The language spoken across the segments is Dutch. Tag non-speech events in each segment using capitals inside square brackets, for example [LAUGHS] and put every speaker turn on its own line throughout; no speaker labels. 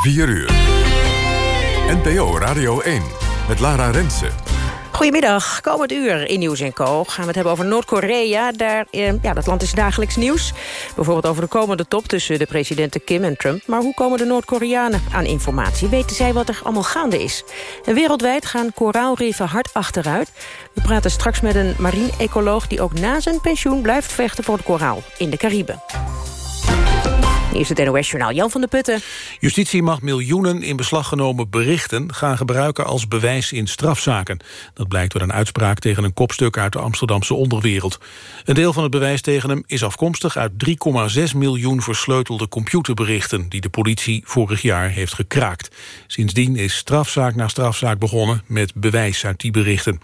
4 uur. NPO Radio 1 met Lara Rensen.
Goedemiddag, komend uur in Nieuws Co. Gaan we het hebben over Noord-Korea. Eh, ja, dat land is dagelijks nieuws. Bijvoorbeeld over de komende top tussen de presidenten Kim en Trump. Maar hoe komen de Noord-Koreanen aan informatie? Weten zij wat er allemaal gaande is? En wereldwijd gaan koraalriffen hard achteruit. We praten straks met een marine-ecoloog... die ook na zijn pensioen blijft vechten voor de koraal in de Cariben. Hier is het NOS-journaal Jan van der Putten.
Justitie mag miljoenen in beslag genomen berichten... gaan gebruiken als bewijs in strafzaken. Dat blijkt door een uitspraak tegen een kopstuk uit de Amsterdamse onderwereld. Een deel van het bewijs tegen hem is afkomstig uit 3,6 miljoen versleutelde computerberichten... die de politie vorig jaar heeft gekraakt. Sindsdien is strafzaak na strafzaak begonnen met bewijs uit die berichten.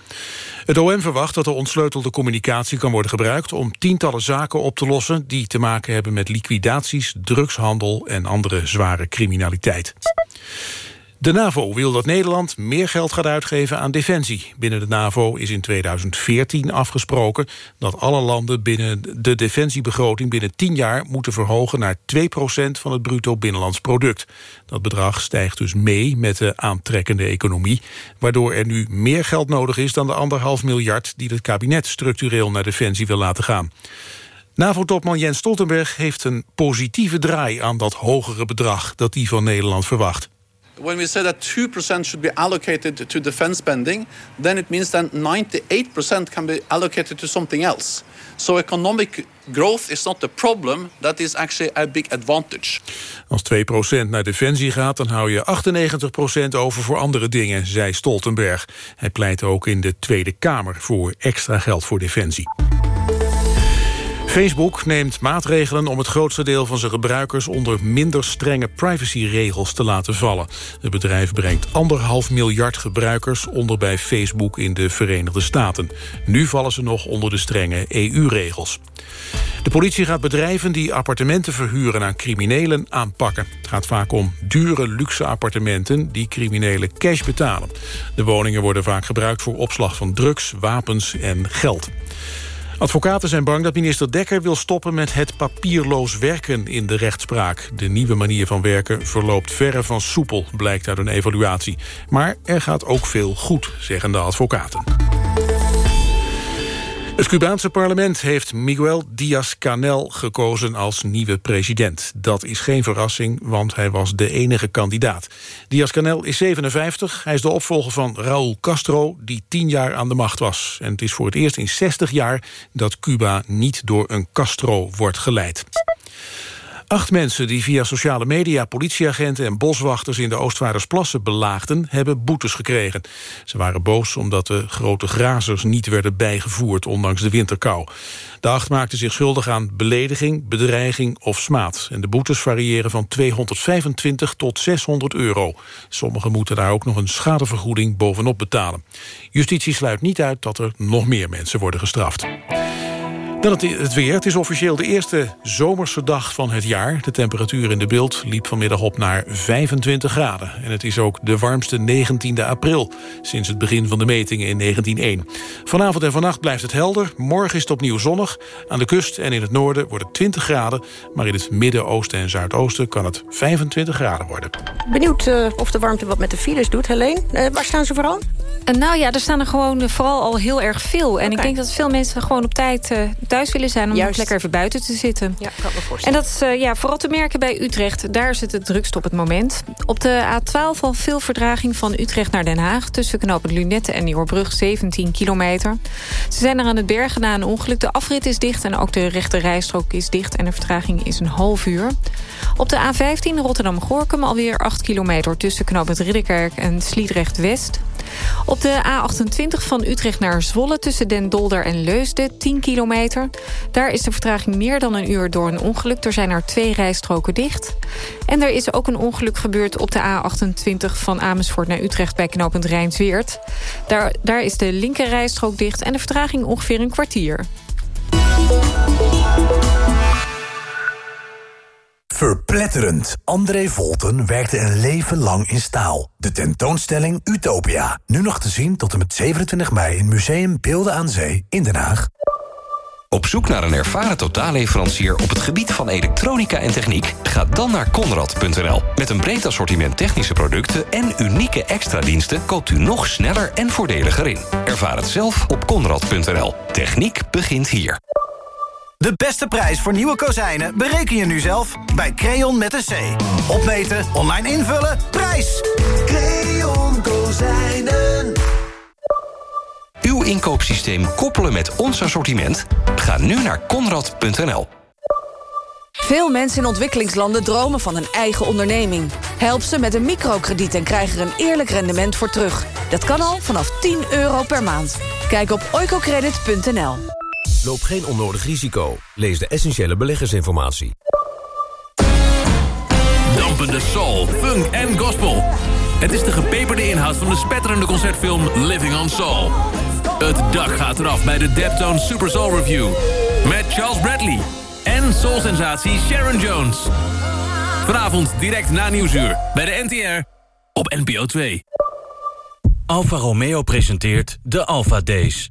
Het OM verwacht dat de ontsleutelde communicatie kan worden gebruikt... om tientallen zaken op te lossen die te maken hebben met liquidaties drugshandel en andere zware criminaliteit. De NAVO wil dat Nederland meer geld gaat uitgeven aan defensie. Binnen de NAVO is in 2014 afgesproken dat alle landen binnen de defensiebegroting binnen 10 jaar moeten verhogen naar 2% van het bruto binnenlands product. Dat bedrag stijgt dus mee met de aantrekkende economie, waardoor er nu meer geld nodig is dan de anderhalf miljard die het kabinet structureel naar defensie wil laten gaan. NAVO-topman Jens Stoltenberg heeft een positieve draai aan dat hogere bedrag dat hij van Nederland verwacht.
When we say that 2% should be allocated to defense spending, then it means that 98% can be allocated to something else. So economic growth is not the problem, that is actually a big advantage.
Als 2% naar defensie gaat, dan hou je 98% over voor andere dingen, zei Stoltenberg. Hij pleit ook in de Tweede Kamer voor extra geld voor defensie. Facebook neemt maatregelen om het grootste deel van zijn gebruikers... onder minder strenge privacyregels te laten vallen. Het bedrijf brengt anderhalf miljard gebruikers onder bij Facebook in de Verenigde Staten. Nu vallen ze nog onder de strenge EU-regels. De politie gaat bedrijven die appartementen verhuren aan criminelen aanpakken. Het gaat vaak om dure luxe appartementen die criminelen cash betalen. De woningen worden vaak gebruikt voor opslag van drugs, wapens en geld. Advocaten zijn bang dat minister Dekker wil stoppen met het papierloos werken in de rechtspraak. De nieuwe manier van werken verloopt verre van soepel, blijkt uit een evaluatie. Maar er gaat ook veel goed, zeggen de advocaten. Het Cubaanse parlement heeft Miguel Díaz-Canel gekozen als nieuwe president. Dat is geen verrassing, want hij was de enige kandidaat. Díaz-Canel is 57, hij is de opvolger van Raúl Castro... die tien jaar aan de macht was. En het is voor het eerst in 60 jaar dat Cuba niet door een Castro wordt geleid. Acht mensen die via sociale media politieagenten en boswachters in de Oostvaardersplassen belaagden, hebben boetes gekregen. Ze waren boos omdat de grote grazers niet werden bijgevoerd, ondanks de winterkou. De acht maakten zich schuldig aan belediging, bedreiging of smaad. En de boetes variëren van 225 tot 600 euro. Sommigen moeten daar ook nog een schadevergoeding bovenop betalen. Justitie sluit niet uit dat er nog meer mensen worden gestraft. Dan het, weer. Het is officieel de eerste zomerse dag van het jaar. De temperatuur in de beeld liep vanmiddag op naar 25 graden. En het is ook de warmste 19e april... sinds het begin van de metingen in 1901. Vanavond en vannacht blijft het helder. Morgen is het opnieuw zonnig. Aan de kust en in het noorden wordt het 20 graden. Maar in het midden, oosten en zuidoosten kan het 25 graden worden.
Benieuwd uh, of de warmte wat met de files doet. Helene, uh, waar staan ze vooral?
Uh, nou ja, er staan er gewoon vooral al heel erg veel. En ik denk dat veel mensen gewoon op tijd thuis willen zijn... om Juist. lekker even buiten te zitten.
Ja, kan me voorstellen.
En dat is uh, ja, vooral te merken bij Utrecht. Daar zit het drukst op het moment. Op de A12 al veel verdraging van Utrecht naar Den Haag... tussen knopen Lunette en Nieuwerbrug, 17 kilometer. Ze zijn er aan het bergen na een ongeluk. De afrit is dicht en ook de rechte rijstrook is dicht... en de vertraging is een half uur. Op de A15 Rotterdam-Gorkum alweer 8 kilometer... tussen knooppunt Ridderkerk en Sliedrecht-West... Op de A28 van Utrecht naar Zwolle tussen Den Dolder en Leusden, 10 kilometer. Daar is de vertraging meer dan een uur door een ongeluk. Er zijn er twee rijstroken dicht. En er is ook een ongeluk gebeurd op de A28 van Amersfoort naar Utrecht... bij knooppunt Rijnsweert. Daar, daar is de linker rijstrook dicht en de vertraging ongeveer een kwartier.
Verpletterend. André Volten werkte een leven lang in staal. De tentoonstelling Utopia. Nu nog te zien tot en met 27 mei in Museum Beelden aan Zee in Den Haag.
Op zoek naar een ervaren totaalleverancier op het gebied van elektronica en techniek? Ga dan naar Conrad.nl. Met een breed assortiment technische producten en unieke extra diensten koopt u nog sneller en voordeliger in. Ervaar het zelf op Conrad.nl. Techniek begint hier.
De beste prijs voor nieuwe kozijnen bereken je nu zelf bij Creon met een C. Opmeten, online invullen, prijs! Creon Kozijnen.
Uw inkoopsysteem koppelen met ons assortiment? Ga nu naar Conrad.nl.
Veel mensen in ontwikkelingslanden dromen van een eigen onderneming. Help ze met een microkrediet en krijg er een eerlijk rendement voor terug. Dat kan al vanaf 10 euro per maand. Kijk op oicocredit.nl.
Loop geen onnodig risico. Lees de essentiële beleggersinformatie.
Dampende soul, funk en gospel. Het is de gepeperde inhoud van de spetterende concertfilm Living on Soul. Het dak gaat eraf bij de Deptone Super Soul Review. Met Charles Bradley en soul-sensatie Sharon Jones. Vanavond direct na Nieuwsuur bij de NTR op NPO 2.
Alfa Romeo presenteert de Alfa Days.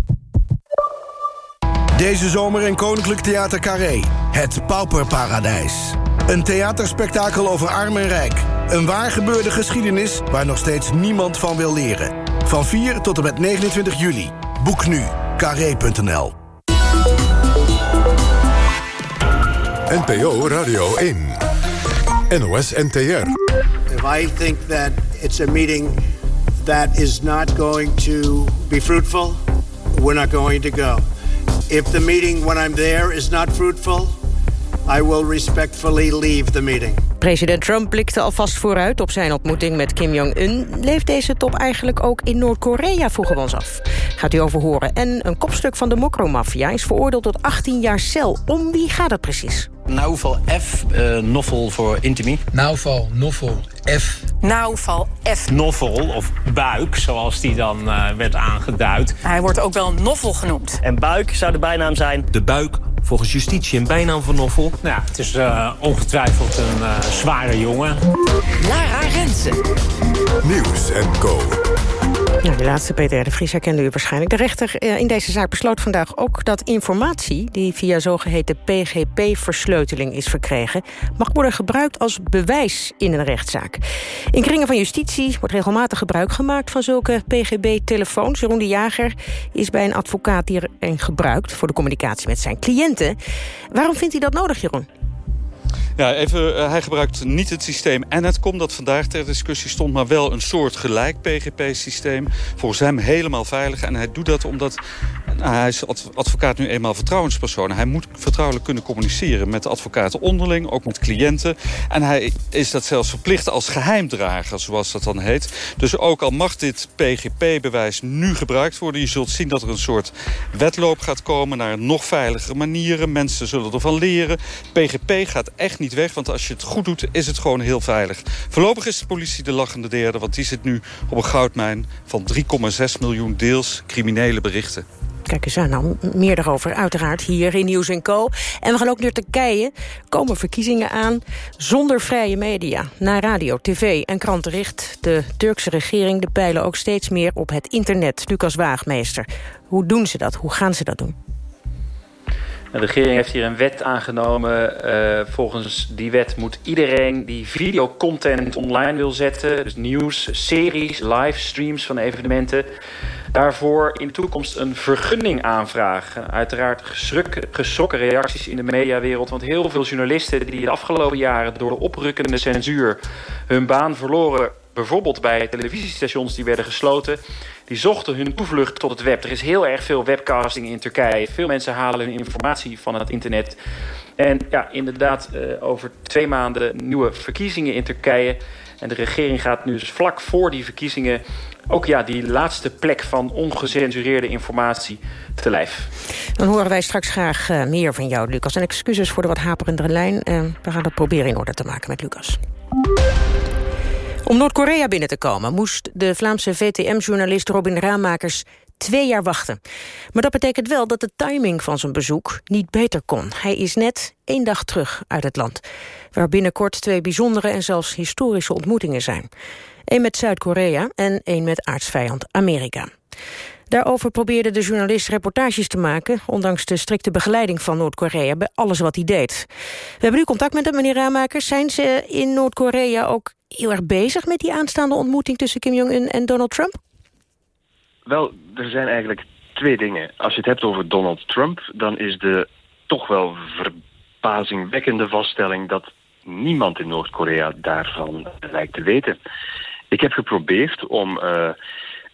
Deze zomer in Koninklijk Theater Carré. Het Pauperparadijs. Een theaterspektakel over arm en rijk. Een waar gebeurde geschiedenis waar nog steeds niemand van wil leren. Van 4 tot en met 29 juli. Boek nu. Carré.nl
NPO Radio 1. NOS NTR.
If I think that it's a meeting that is not going to be fruitful, we're not going to go. If the meeting when I'm there is not fruitful, I will respectfully leave the meeting.
President Trump blikte alvast vooruit op zijn ontmoeting met Kim Jong-un. Leeft deze top eigenlijk ook in Noord-Korea, vroegen we ons af. Gaat u over horen. En een kopstuk van de Mokro-maffia is veroordeeld tot 18 jaar cel. Om wie gaat het precies?
Nauval F, uh, novel voor intimie.
Nauval, novel, F.
Nauval F.
Novel, of buik, zoals die dan uh, werd aangeduid.
Hij wordt ook wel novel genoemd.
En buik zou de bijnaam zijn?
De buik volgens justitie een bijnaam van Noffel?
Nou, het is uh, ongetwijfeld een uh, zware jongen.
Lara Rensen.
Nieuws en Co.
De laatste Peter de Vries herkende u waarschijnlijk. De rechter in deze zaak besloot vandaag ook dat informatie... die via zogeheten PGP-versleuteling is verkregen... mag worden gebruikt als bewijs in een rechtszaak. In kringen van justitie wordt regelmatig gebruik gemaakt... van zulke PGB-telefoons. Jeroen de Jager is bij een advocaat die een gebruikt... voor de communicatie met zijn cliënten. Waarom vindt hij dat nodig, Jeroen?
Ja, even, uh, hij gebruikt niet het systeem Enet.com dat vandaag ter discussie stond... maar wel een soort gelijk PGP-systeem. Volgens hem helemaal veilig. En hij doet dat omdat nou, hij is advocaat nu eenmaal vertrouwenspersoon. Hij moet vertrouwelijk kunnen communiceren met de advocaten onderling, ook met cliënten. En hij is dat zelfs verplicht als geheimdrager, zoals dat dan heet. Dus ook al mag dit PGP-bewijs nu gebruikt worden... je zult zien dat er een soort wedloop gaat komen naar nog veiligere manieren. Mensen zullen ervan leren. PGP gaat echt niet weg, want als je het goed doet, is het gewoon heel veilig. Voorlopig is de politie de lachende derde, want die zit nu op een goudmijn van 3,6 miljoen deels criminele berichten.
Kijk eens aan, nou, meer daarover uiteraard hier in Nieuws Co. En we gaan ook naar Turkije. Komen verkiezingen aan zonder vrije media. Na radio, tv en kranten richt de Turkse regering de pijlen ook steeds meer op het internet. Lucas Waagmeester, hoe doen ze dat? Hoe gaan ze dat doen?
De regering heeft hier een wet aangenomen. Uh, volgens die wet moet iedereen die videocontent online wil zetten... dus nieuws, series, livestreams van evenementen... daarvoor in de toekomst een vergunning aanvragen. Uiteraard geschrokken reacties in de mediawereld... want heel veel journalisten die de afgelopen jaren... door de oprukkende censuur hun baan verloren... bijvoorbeeld bij televisiestations die werden gesloten die zochten hun toevlucht tot het web. Er is heel erg veel webcasting in Turkije. Veel mensen halen hun informatie van het internet. En ja, inderdaad, uh, over twee maanden nieuwe verkiezingen in Turkije. En de regering gaat nu dus vlak voor die verkiezingen... ook ja, die laatste plek van ongecensureerde informatie te lijf.
Dan horen wij straks graag uh, meer van jou, Lucas. En excuses voor de wat haperende lijn. Uh, we gaan dat proberen in orde te maken met Lucas. Om Noord-Korea binnen te komen moest de Vlaamse VTM-journalist Robin Raamakers twee jaar wachten. Maar dat betekent wel dat de timing van zijn bezoek niet beter kon. Hij is net één dag terug uit het land. Waar binnenkort twee bijzondere en zelfs historische ontmoetingen zijn. Eén met Zuid-Korea en één met aardsvijand Amerika. Daarover probeerde de journalist reportages te maken... ondanks de strikte begeleiding van Noord-Korea bij alles wat hij deed. We hebben nu contact met hem, meneer Raamakers. Zijn ze in Noord-Korea ook heel erg bezig met die aanstaande ontmoeting... tussen Kim Jong-un en Donald Trump?
Wel, er zijn eigenlijk twee dingen. Als je het hebt over Donald Trump... dan is de toch wel verbazingwekkende vaststelling... dat niemand in Noord-Korea daarvan lijkt te weten. Ik heb geprobeerd om... Uh,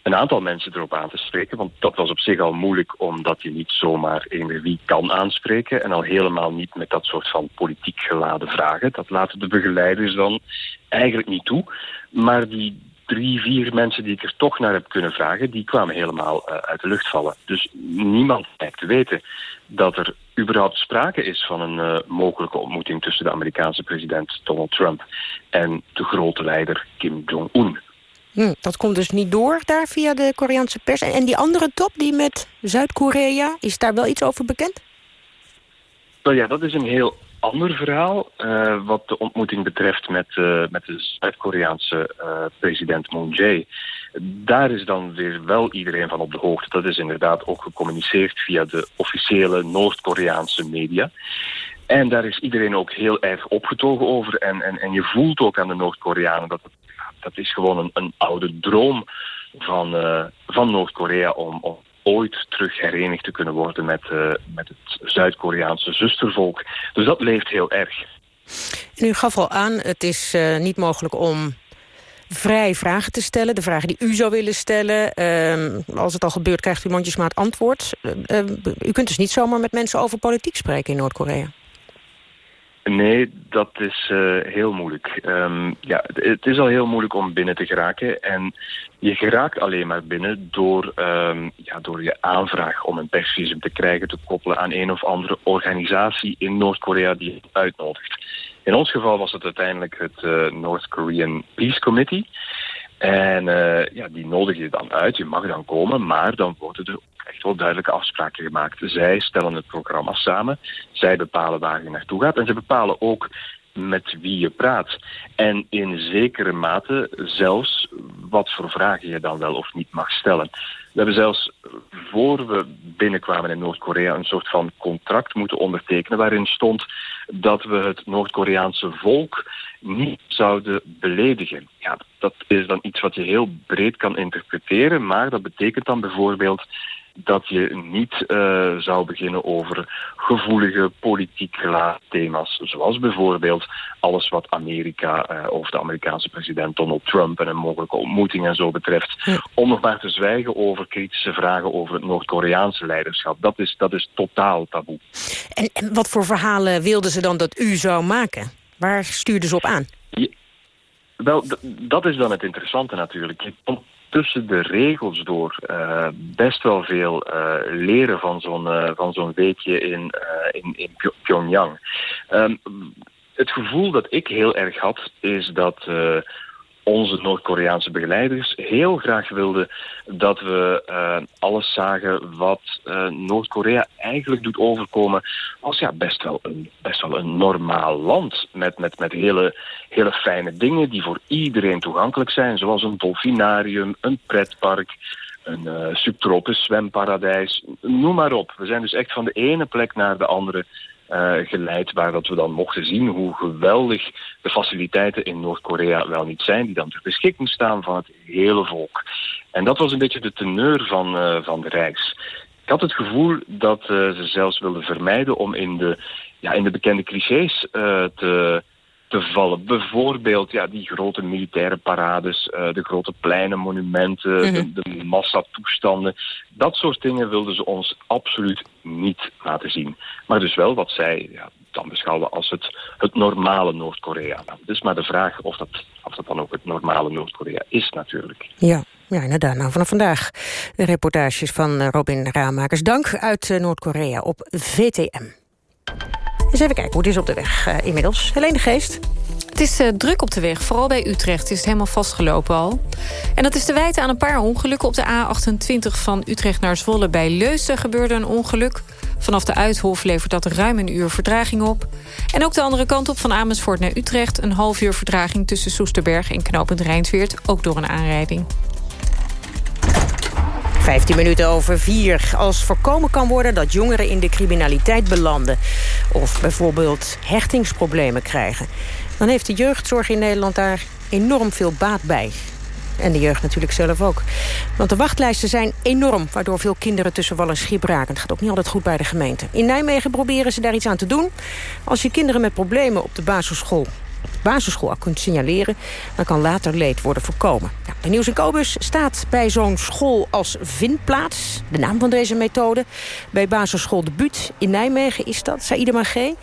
een aantal mensen erop aan te spreken. Want dat was op zich al moeilijk, omdat je niet zomaar eender wie kan aanspreken. En al helemaal niet met dat soort van politiek geladen vragen. Dat laten de begeleiders dan eigenlijk niet toe. Maar die drie, vier mensen die ik er toch naar heb kunnen vragen, die kwamen helemaal uh, uit de lucht vallen. Dus niemand lijkt te weten dat er überhaupt sprake is van een uh, mogelijke ontmoeting tussen de Amerikaanse president Donald Trump en de grote leider Kim Jong-un.
Hm, dat komt dus niet door daar via de Koreaanse pers. En die andere top, die met Zuid-Korea, is daar wel iets over bekend?
Nou ja, dat is een heel ander verhaal. Uh, wat de ontmoeting betreft met, uh, met de Zuid-Koreaanse uh, president Moon Jae. Daar is dan weer wel iedereen van op de hoogte. Dat is inderdaad ook gecommuniceerd via de officiële Noord-Koreaanse media. En daar is iedereen ook heel erg opgetogen over. En, en, en je voelt ook aan de Noord-Koreanen dat het dat is gewoon een, een oude droom van, van Noord-Korea om, om ooit terug herenigd te kunnen worden met, uh, met het Zuid-Koreaanse zustervolk. Dus dat leeft heel erg.
En u gaf al aan, het is uh, niet mogelijk om vrij vragen te stellen. De vragen die u zou willen stellen. Uh, als het al gebeurt, krijgt u mondjesmaat antwoord. u kunt dus niet zomaar met mensen over politiek spreken in Noord-Korea.
Nee, dat is uh, heel moeilijk. Um, ja, het is al heel moeilijk om binnen te geraken. En je geraakt alleen maar binnen door, um, ja, door je aanvraag om een persvisum te krijgen... te koppelen aan een of andere organisatie in Noord-Korea die je uitnodigt. In ons geval was het uiteindelijk het uh, North Korean Peace Committee... En uh, ja, die nodig je dan uit. Je mag dan komen, maar dan worden er echt wel duidelijke afspraken gemaakt. Zij stellen het programma samen. Zij bepalen waar je naartoe gaat. En ze bepalen ook met wie je praat. En in zekere mate zelfs wat voor vragen je dan wel of niet mag stellen. We hebben zelfs voor we binnenkwamen in Noord-Korea een soort van contract moeten ondertekenen waarin stond dat we het Noord-Koreaanse volk niet zouden beledigen. Ja, dat is dan iets wat je heel breed kan interpreteren, maar dat betekent dan bijvoorbeeld dat je niet uh, zou beginnen over gevoelige politiek geladen thema's. Zoals bijvoorbeeld alles wat Amerika uh, of de Amerikaanse president Donald Trump en een mogelijke ontmoeting en zo betreft. Ja. Om nog maar te zwijgen over kritische vragen over het Noord-Koreaanse leiderschap. Dat is, dat is totaal taboe.
En, en wat voor verhalen wilden ze dan dat u zou maken? Waar stuurden ze op aan?
Ja, wel, dat is dan het interessante natuurlijk. Je tussen de regels door uh, best wel veel uh, leren van zo'n uh, van zo'n weekje in, in, in Pyongyang. Um, het gevoel dat ik heel erg had, is dat onze Noord-Koreaanse begeleiders heel graag wilden dat we uh, alles zagen wat uh, Noord-Korea eigenlijk doet overkomen als ja, best, wel een, best wel een normaal land. Met, met, met hele, hele fijne dingen die voor iedereen toegankelijk zijn, zoals een dolfinarium, een pretpark, een uh, subtropisch zwemparadijs, noem maar op. We zijn dus echt van de ene plek naar de andere geleid waar dat we dan mochten zien hoe geweldig de faciliteiten in Noord-Korea wel niet zijn, die dan ter beschikking staan van het hele volk. En dat was een beetje de teneur van, uh, van de reis. Ik had het gevoel dat uh, ze zelfs wilden vermijden om in de, ja, in de bekende clichés te te vallen. Bijvoorbeeld ja, die grote militaire parades, uh, de grote pleinen, monumenten, mm -hmm. de, de massatoestanden. Dat soort dingen wilden ze ons absoluut niet laten zien. Maar dus wel wat zij ja, dan beschouwen als het, het normale Noord-Korea. Is maar de vraag of dat, of dat dan ook het normale Noord-Korea is natuurlijk.
Ja. Ja, inderdaad. Nou, vanaf vandaag de reportages van eh, Robin Raamakers. Dank uit eh, Noord-Korea op VTM. Eens even kijken hoe het is op de weg uh, inmiddels. Helene Geest.
Het is uh, druk op de weg, vooral bij Utrecht. is het helemaal vastgelopen al. En dat is te wijten aan een paar ongelukken. Op de A28 van Utrecht naar Zwolle bij Leusden gebeurde een ongeluk. Vanaf de Uithof levert dat ruim een uur vertraging op. En ook de andere kant op van Amersfoort naar Utrecht... een half uur vertraging tussen Soesterberg en Knopend Rijnsweert... ook door een aanrijding.
15 minuten over vier. Als voorkomen kan worden dat jongeren in de criminaliteit belanden... of bijvoorbeeld hechtingsproblemen krijgen... dan heeft de jeugdzorg in Nederland daar enorm veel baat bij. En de jeugd natuurlijk zelf ook. Want de wachtlijsten zijn enorm, waardoor veel kinderen tussen wal en schip raken. Het gaat ook niet altijd goed bij de gemeente. In Nijmegen proberen ze daar iets aan te doen. Als je kinderen met problemen op de basisschool basisschool kunt signaleren... dan kan later leed worden voorkomen. De Nieuws Kobus staat bij zo'n school als vindplaats. De naam van deze methode. Bij basisschool De Buut in Nijmegen is dat. Saïda Magé.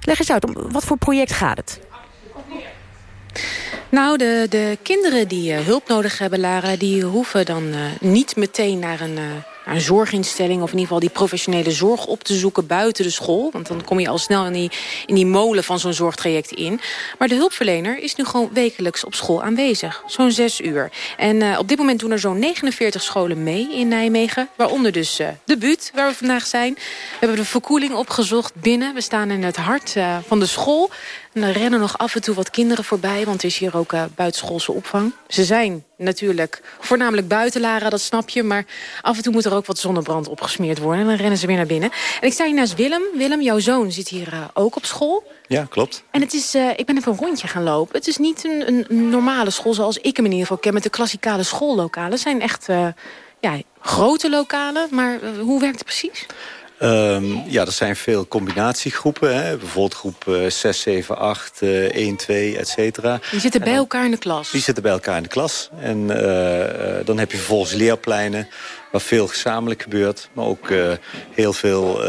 Leg eens uit, om wat voor project gaat het?
Nou, de, de kinderen die uh, hulp nodig hebben, Lara... die hoeven dan uh, niet meteen naar een... Uh, een zorginstelling of in ieder geval die professionele zorg op te zoeken buiten de school. Want dan kom je al snel in die, in die molen van zo'n zorgtraject in. Maar de hulpverlener is nu gewoon wekelijks op school aanwezig. Zo'n zes uur. En uh, op dit moment doen er zo'n 49 scholen mee in Nijmegen. Waaronder dus uh, de buurt waar we vandaag zijn. We hebben de verkoeling opgezocht binnen. We staan in het hart uh, van de school. En er rennen nog af en toe wat kinderen voorbij, want er is hier ook uh, buitenschoolse opvang. Ze zijn natuurlijk voornamelijk buitenlaren, dat snap je. Maar af en toe moet er ook wat zonnebrand opgesmeerd worden. En dan rennen ze weer naar binnen. En ik sta hier naast Willem. Willem, jouw zoon zit hier uh, ook op school.
Ja, klopt.
En het is, uh, ik ben even een rondje gaan lopen. Het is niet een, een, normale school zoals ik hem in ieder geval ken... met de klassikale schoollokalen. Het zijn echt ja, grote lokalen, maar hoe werkt het precies?
Um, ja, er zijn veel combinatiegroepen. Hè? Bijvoorbeeld groep uh, 6, 7, 8, uh, 1, 2, et cetera.
Die zitten bij elkaar in de klas?
Die zitten bij elkaar in de klas. En uh, dan heb je vervolgens leerpleinen waar veel gezamenlijk gebeurt. Maar ook uh, heel veel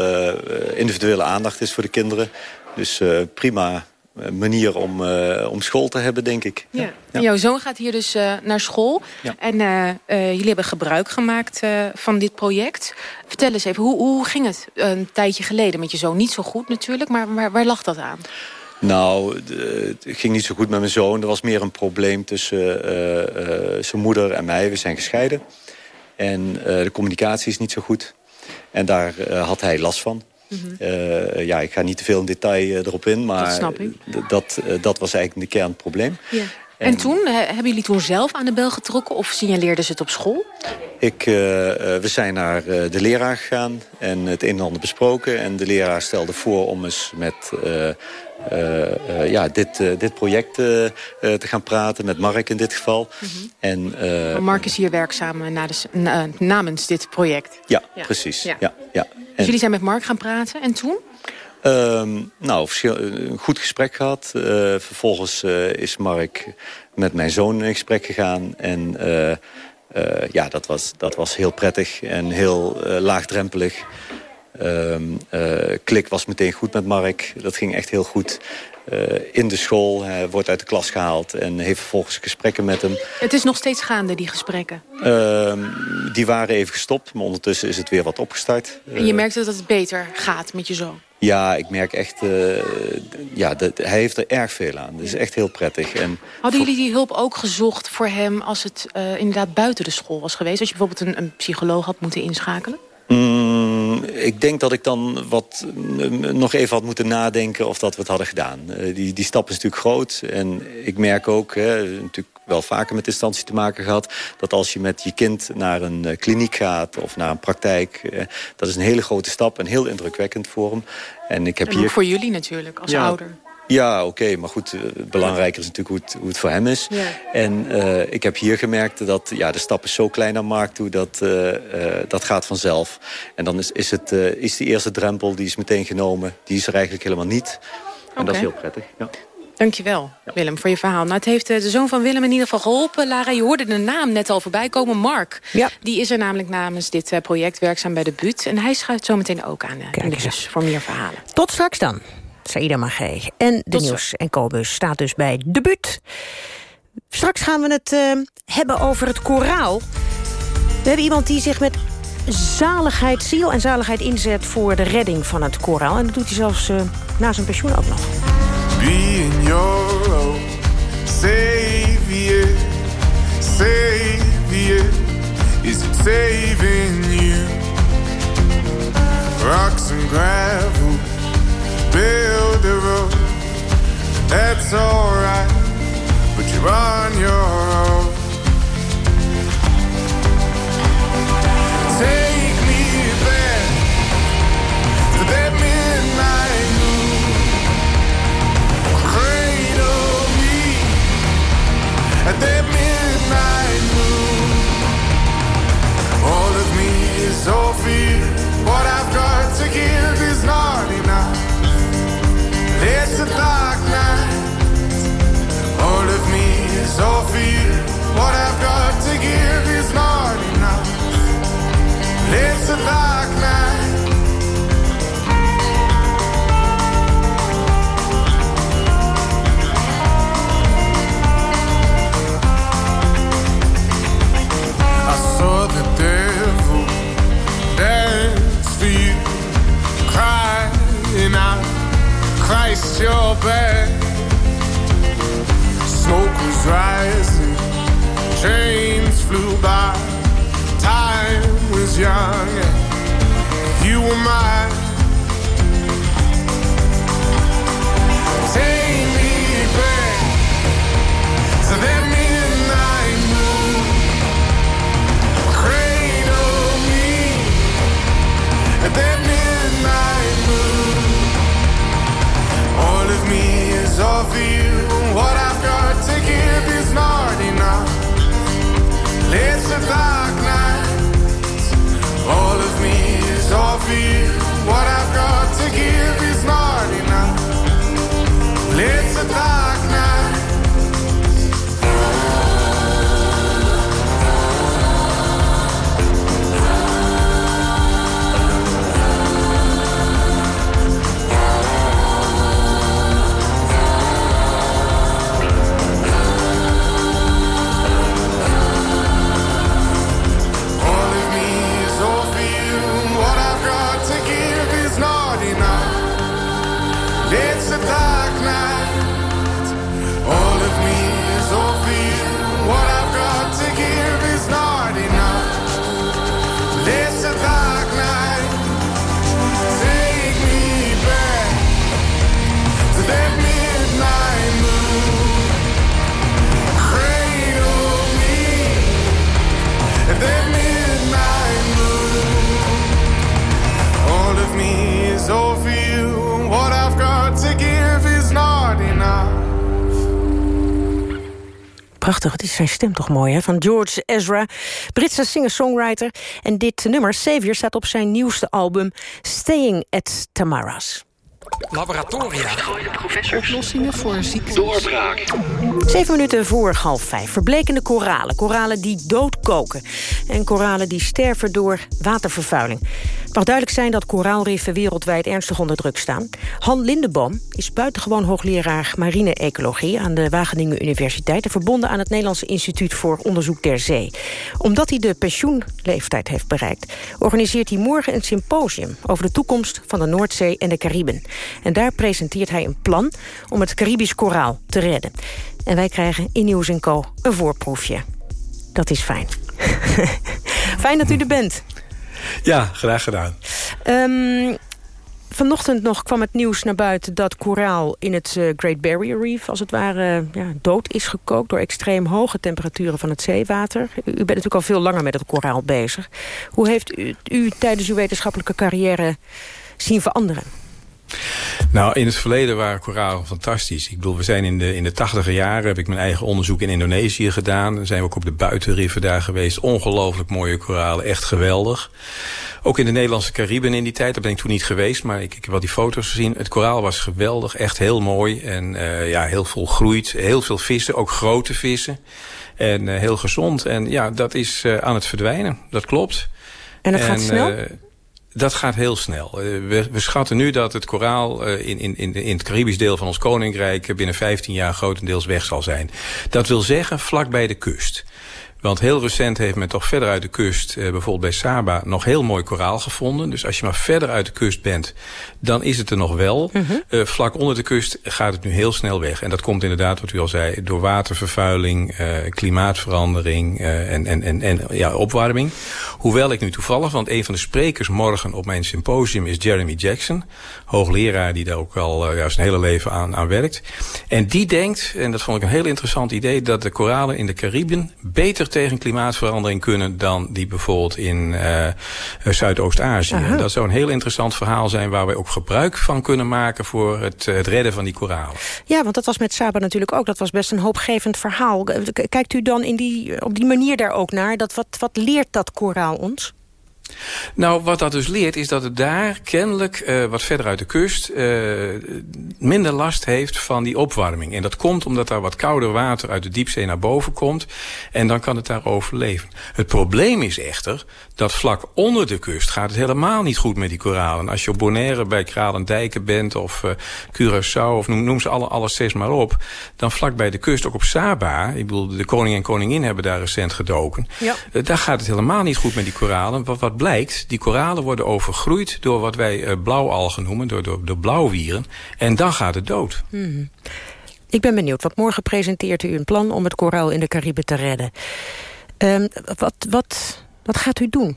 individuele aandacht is voor de kinderen. Dus prima manier om, uh, om school te hebben, denk ik.
Ja. ja. Jouw zoon gaat hier dus uh, naar school.
Ja.
En uh, jullie hebben gebruik gemaakt van dit project. Vertel eens even, hoe, hoe ging het een tijdje geleden met je zoon? Niet zo goed natuurlijk, maar waar, waar lag dat aan?
Nou, het ging niet zo goed met mijn zoon. Er was meer een probleem tussen zijn moeder en mij. We zijn gescheiden. En de communicatie is niet zo goed. En daar had hij last van. Mm -hmm. uh, ja, ik ga niet te veel in detail uh, erop in, maar
dat,
dat, uh, dat was eigenlijk de kernprobleem.
Ja. En, en toen, hebben jullie toen zelf aan de bel getrokken of signaleerden ze het op school?
Ik, we zijn naar de leraar gegaan en het een en ander besproken. En de leraar stelde voor om eens met ja, dit, dit project te gaan praten, met Mark in dit geval.
Mm -hmm. en, Mark is hier werkzaam na de, na, namens dit project.
Ja, ja. precies. Ja. Ja, ja.
Dus jullie zijn met Mark gaan praten en toen?
Um, nou, een goed gesprek gehad. Uh, vervolgens uh, is Mark met mijn zoon in gesprek gegaan. En uh, ja, dat was, dat was heel prettig en heel laagdrempelig. Um, klik was meteen goed met Mark. Dat ging echt heel goed. Uh, in de school. Hij wordt uit de klas gehaald en heeft vervolgens gesprekken met hem.
Het is nog steeds gaande, die gesprekken?
Uh, die waren even gestopt, maar ondertussen is het weer wat opgestart.
En je merkt dat het beter gaat met je zoon?
Ja, ik merk echt... Uh, ja, dat, hij heeft er erg veel aan. Dat is echt heel prettig. En
Hadden jullie die hulp ook gezocht voor hem... als het inderdaad buiten de school was geweest? Als je bijvoorbeeld een, een psycholoog had moeten inschakelen?
Mm, ik denk dat ik dan wat nog even had moeten nadenken of dat we het hadden gedaan. Uh, die, die stap is natuurlijk groot. En ik merk ook, hè, natuurlijk wel vaker met instantie te maken gehad... dat als je met je kind naar een uh, kliniek gaat of naar een praktijk... Uh, dat is een hele grote stap en heel indrukwekkend voor hem. En, ik heb
en
hier...
voor jullie natuurlijk, als
ja,
ouder.
Ja, oké, okay, maar goed, het belangrijker is natuurlijk hoe het, hoe het voor hem is.
Ja.
En uh, ik heb hier gemerkt dat ja, de stap is zo klein naar Mark toe... dat, uh, uh, dat gaat vanzelf. En dan is, is, het, is die eerste drempel, die is meteen genomen. Die is er eigenlijk helemaal niet. En
okay.
dat is heel prettig, ja.
Dankjewel, ja. Willem, voor je verhaal. Nou, het heeft de zoon van Willem in ieder geval geholpen. Lara, je hoorde de naam net al voorbij komen. Mark,
ja.
die is er namelijk namens dit project werkzaam bij de BUT. En hij schuift zo meteen ook aan in de bus voor meer verhalen.
Tot straks dan. Saïda Magé. En de Nieuws en Kobus staat dus bij debuut. Straks gaan we het uh, hebben over het koraal. We hebben iemand die zich met zaligheid, ziel en zaligheid inzet... voor de redding van het koraal. En dat doet hij zelfs uh, na zijn pensioen ook nog.
Be in your own savior, savior. Is it saving you? Rocks and gravel, build a road. That's alright, but you're on your own. Take me back to that midnight moon. Cradle me at that midnight moon. All of me is all fear. What I've got to give all. What I've got to give is not enough. It's a dark night. I saw the devil dance for you, crying out, Christ. Rising, chains flew by, time was young, and you were mine. Take me back to that midnight moon. Cradle me at that midnight moon. All of me is all for you. What I've got give is not enough. It's a dark night. All of me is all for you. What I've got to give is not enough. It's a dark
Prachtig, het is zijn stem toch mooi, hè? Van George Ezra, Britse singer-songwriter. En dit nummer, Savior, staat op zijn nieuwste album... Staying at Tamara's.
Laboratoria. Oplossingen voor ziektes.
Doorbraak. Zeven minuten voor half vijf. Verblekende koralen. Koralen die doodkoken. En koralen die sterven door watervervuiling. Het mag duidelijk zijn dat koraalriffen wereldwijd ernstig onder druk staan. Han Lindeboom is buitengewoon hoogleraar marine-ecologie... aan de Wageningen Universiteit... en verbonden aan het Nederlandse Instituut voor Onderzoek der Zee. Omdat hij de pensioenleeftijd heeft bereikt... organiseert hij morgen een symposium... over de toekomst van de Noordzee en de Cariben. En daar presenteert hij een plan om het Caribisch koraal te redden. En wij krijgen in Nieuws Co. een voorproefje. Dat is fijn. [LAUGHS] fijn dat u er bent.
Ja, graag gedaan.
Um, vanochtend nog kwam het nieuws naar buiten dat koraal in het uh, Great Barrier Reef... als het ware ja, dood is gekookt door extreem hoge temperaturen van het zeewater. U bent natuurlijk al veel langer met het koraal bezig. Hoe heeft u, u tijdens uw wetenschappelijke carrière zien veranderen?
Nou, in het verleden waren koralen fantastisch. Ik bedoel, we zijn in de, in de tachtiger jaren... heb ik mijn eigen onderzoek in Indonesië gedaan. Dan zijn we ook op de buitenriffen daar geweest. Ongelooflijk mooie koralen, echt geweldig. Ook in de Nederlandse Cariben in die tijd. Daar ben ik toen niet geweest, maar ik, ik heb wel die foto's gezien. Het koraal was geweldig, echt heel mooi. En uh, ja, heel veel groeit. Heel veel vissen, ook grote vissen. En uh, heel gezond. En ja, dat is uh, aan het verdwijnen. Dat klopt.
En het gaat snel?
Dat gaat heel snel. Uh, we, we, schatten nu dat het koraal uh, in, in, in, in het Caribisch deel van ons koninkrijk... binnen 15 jaar grotendeels weg zal zijn. Dat wil zeggen vlak bij de kust. Want heel recent heeft men toch verder uit de kust, eh, bijvoorbeeld bij Saba, nog heel mooi koraal gevonden. Dus als je maar verder uit de kust bent, dan is het er nog wel. -hmm. uh, vlak onder de kust gaat het nu heel snel weg. En dat komt inderdaad, wat u al zei, door watervervuiling, uh, klimaatverandering en, en, en, en ja, opwarming. Hoewel ik nu toevallig, want een van de sprekers morgen op mijn symposium is Jeremy Jackson. Hoogleraar die daar ook al ja, zijn hele leven aan, aan werkt. En die denkt, en dat vond ik een heel interessant idee, dat de koralen in de Cariben beter tegen klimaatverandering kunnen dan die bijvoorbeeld in uh, Zuidoost-Azië. Dat zou een heel interessant verhaal zijn waar wij ook gebruik van kunnen maken voor het, het redden van die koralen.
Ja, want dat was met Saba natuurlijk ook. Dat was best een hoopgevend verhaal. Kijkt u dan in die, op die manier daar ook naar? Dat, wat, wat leert dat koraal ons?
Nou, wat dat dus leert is dat het daar kennelijk uh, wat verder uit de kust uh, minder last heeft van die opwarming. En dat komt omdat daar wat kouder water uit de diepzee naar boven komt. En dan kan het daar overleven. Het probleem is echter dat vlak onder de kust gaat het helemaal niet goed met die koralen. Als je op Bonaire bij Kralendijken bent of uh, Curaçao of noem, noem ze alle, alle zes maar op. Dan vlak bij de kust, ook op Saba. Ik bedoel, de koning en koningin hebben daar recent gedoken. Ja. daar gaat het helemaal niet goed met die koralen. Wat, wat blijkt, die koralen worden overgroeid door wat wij uh, blauwalgen noemen, door, door, blauwwieren. En dan gaat het dood.
Hmm. Ik ben benieuwd, want morgen presenteert u een plan om het koraal in de Cariben te redden. Um, wat, wat, wat gaat u doen?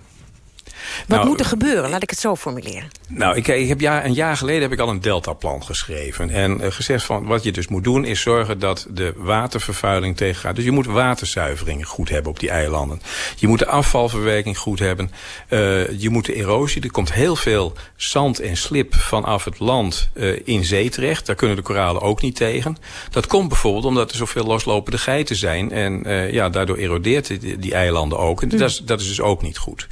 Wat nou, moet er gebeuren? Laat ik het zo formuleren.
Nou, ik, ik heb jaar, een jaar geleden heb ik al een deltaplan geschreven. En uh, gezegd van wat je dus moet doen is zorgen dat de watervervuiling tegengaat. Dus je moet waterzuivering goed hebben op die eilanden. Je moet de afvalverwerking goed hebben. Uh, je moet de erosie. Er komt heel veel zand en slip vanaf het land uh, in zee terecht. Daar kunnen de koralen ook niet tegen. Dat komt bijvoorbeeld omdat er zoveel loslopende geiten zijn. En ja, daardoor erodeert die, die eilanden ook. En mm. dat, is, dat is dus ook niet goed.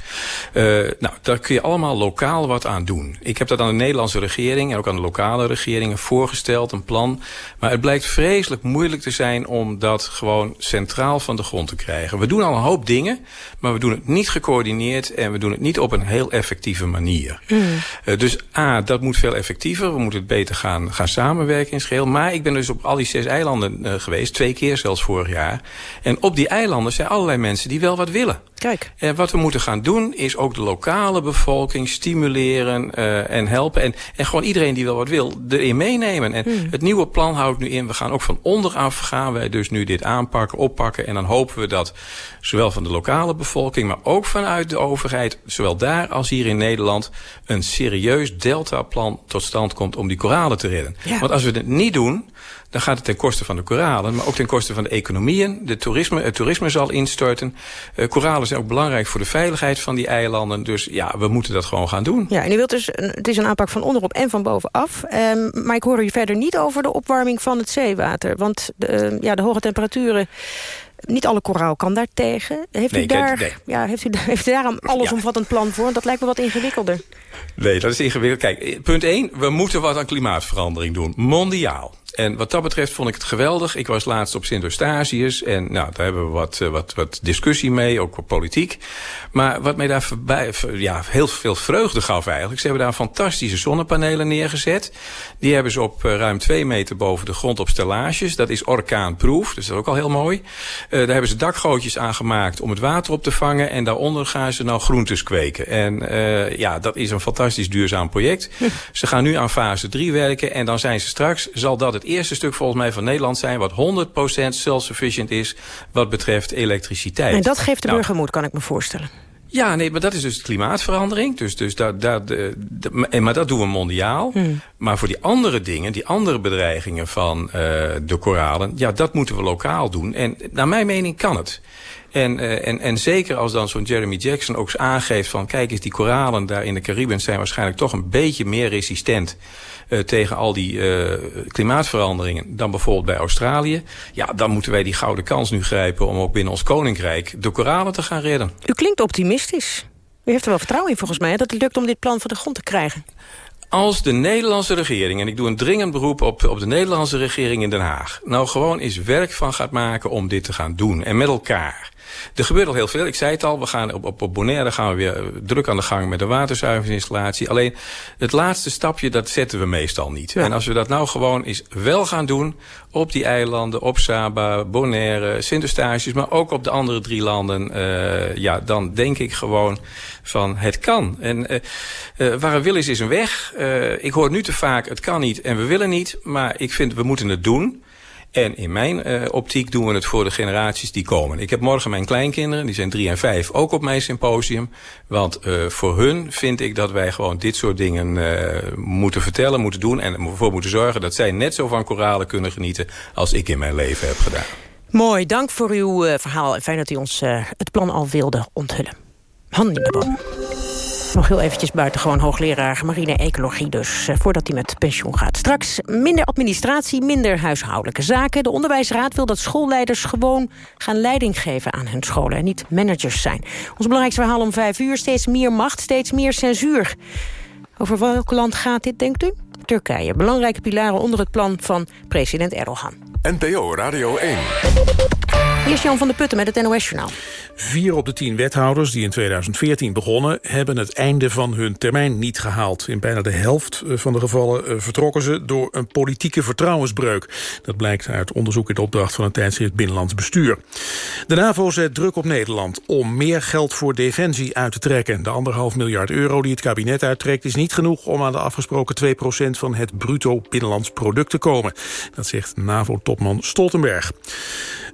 nou, daar kun je allemaal lokaal wat aan doen. Ik heb dat aan de Nederlandse regering en ook aan de lokale regeringen voorgesteld, een plan. Maar het blijkt vreselijk moeilijk te zijn om dat gewoon centraal van de grond te krijgen. We doen al een hoop dingen, maar we doen het niet gecoördineerd en we doen het niet op een heel effectieve manier. Mm. Uh, dus A, dat moet veel effectiever. We moeten het beter gaan, gaan samenwerken in scheel. Maar ik ben dus op al die zes eilanden uh, geweest, twee keer zelfs vorig jaar. En op die eilanden zijn allerlei mensen die wel wat willen.
Kijk.
En wat we moeten gaan doen is ook de lokale bevolking stimuleren uh, en helpen. En, en gewoon iedereen die wel wat wil erin meenemen. En hmm. het nieuwe plan houdt nu in, we gaan ook van onderaf gaan wij dus nu dit aanpakken, oppakken. En dan hopen we dat zowel van de lokale bevolking, maar ook vanuit de overheid, zowel daar als hier in Nederland, een serieus deltaplan tot stand komt om die koralen te redden. Ja. Want als we het niet doen, dan gaat het ten koste van de koralen, maar ook ten koste van de economieën. De toerisme, het toerisme zal instorten. Uh, koralen zijn ook belangrijk voor de veiligheid van die eilanden. Dus ja, we moeten dat gewoon gaan doen.
Ja, en u wilt dus, het is een aanpak van onderop en van bovenaf. Um, maar ik hoor u verder niet over de opwarming van het zeewater. Want de, uh, ja, de hoge temperaturen niet alle koraal kan daar tegen. Heeft, nee, u, daar, nee. ja, heeft, u, [LAUGHS] heeft u daar een allesomvattend plan voor? Dat lijkt me wat ingewikkelder.
Nee, dat is ingewikkeld. Kijk, punt 1. We moeten wat aan klimaatverandering doen. Mondiaal. En wat dat betreft vond ik het geweldig. Ik was laatst op Sint-Eustatius en nou, daar hebben we wat, wat, wat discussie mee, ook op politiek. Maar wat mij daar voorbij, ja, heel veel vreugde gaf eigenlijk. Ze hebben daar fantastische zonnepanelen neergezet. Die hebben ze op ruim twee meter boven de grond op stellages. Dat is orkaanproof, dus dat is ook al heel mooi. Uh, daar hebben ze dakgootjes aan gemaakt om het water op te vangen. En daaronder gaan ze nou groentes kweken. En uh, ja, dat is een fantastisch duurzaam project. ze gaan nu aan fase 3 werken en dan zijn ze straks, zal dat het eerste stuk volgens mij van Nederland zijn... wat 100% self-sufficient is wat betreft elektriciteit.
En dat geeft de nou, burger moed, kan ik me voorstellen.
Ja, nee, maar dat is dus klimaatverandering. Dus, dus dat, dat, de, maar dat doen we mondiaal. Hmm. Maar voor die andere dingen, die andere bedreigingen van uh, de koralen... ja, dat moeten we lokaal doen. En naar mijn mening kan het. En, uh, en, en zeker als dan zo'n Jeremy Jackson ook aangeeft van... kijk eens, die koralen daar in de Cariben zijn waarschijnlijk toch een beetje meer resistent... Uh, tegen al die uh, klimaatveranderingen dan bijvoorbeeld bij Australië. Ja, dan moeten wij die gouden kans nu grijpen om ook binnen ons koninkrijk de koralen te gaan redden.
U klinkt optimistisch. U heeft er wel vertrouwen in volgens mij dat het lukt om dit plan van de grond te krijgen.
Als de Nederlandse regering, en ik doe een dringend beroep op, op de Nederlandse regering in Den Haag... nou gewoon eens werk van gaat maken om dit te gaan doen en met elkaar er gebeurt al heel veel. Ik zei het al, we gaan op, op, op Bonaire gaan we weer druk aan de gang met de waterzuiveringsinstallatie. Alleen het laatste stapje, dat zetten we meestal niet. En als we dat nou gewoon eens wel gaan doen op die eilanden, op Saba, Bonaire, Sint-Eustatius, maar ook op de andere drie landen, uh, ja, dan denk ik gewoon van het kan. En uh, uh, waar een wil is, is een weg. ik hoor nu te vaak, het kan niet en we willen niet, maar ik vind we moeten het doen. En in mijn uh, optiek doen we het voor de generaties die komen. Ik heb morgen mijn kleinkinderen, die zijn drie en vijf, ook op mijn symposium. Want uh, voor hun vind ik dat wij gewoon dit soort dingen uh, moeten vertellen, moeten doen... en ervoor moeten zorgen dat zij net zo van koralen kunnen genieten... als ik in mijn leven heb gedaan.
Mooi, dank voor uw verhaal. Fijn dat u ons het plan al wilde onthullen. Handen in de boom. Nog heel eventjes buitengewoon hoogleraar marine ecologie dus... Eh, voordat hij met pensioen gaat. Straks minder administratie, minder huishoudelijke zaken. De onderwijsraad wil dat schoolleiders gewoon gaan leiding geven aan hun scholen... en niet managers zijn. Ons belangrijkste verhaal om vijf uur. Steeds meer macht, steeds meer censuur. Over welk land gaat dit, denkt u? Turkije. Belangrijke pilaren onder het plan van president Erdogan.
NPO Radio 1.
Hier is Jan van der Putten met het NOS-journaal.
Vier op de tien wethouders die in 2014 begonnen... hebben het einde van hun termijn niet gehaald. In bijna de helft eh, van de gevallen eh, vertrokken ze door een politieke vertrouwensbreuk. Dat blijkt uit onderzoek in opdracht van het tijdschrift Binnenlands Bestuur. De NAVO zet druk op Nederland om meer geld voor defensie uit te trekken. De anderhalf miljard euro die het kabinet uittrekt... is niet genoeg om aan de afgesproken 2% van het bruto binnenlands product te komen. Dat zegt NAVO-topman Stoltenberg.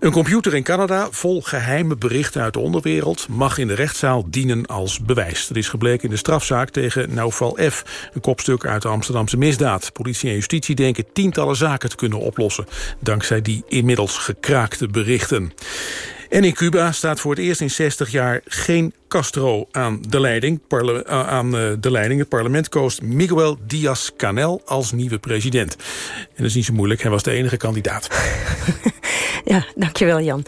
Een computer in Canada vol geheime berichten uit de onderwereld... mag in de rechtszaal dienen als bewijs. Dat is gebleken in de strafzaak tegen Naufal F. Een kopstuk uit de Amsterdamse misdaad. Politie en justitie denken tientallen zaken te kunnen oplossen... dankzij die inmiddels gekraakte berichten. En in Cuba staat voor het eerst in 60 jaar geen Castro aan de leiding. Parle uh, aan uh, de leiding. Het parlement koos Miguel Díaz-Canel als nieuwe president. En dat is niet zo moeilijk, hij was de enige kandidaat. [LAUGHS]
ja, dankjewel Jan.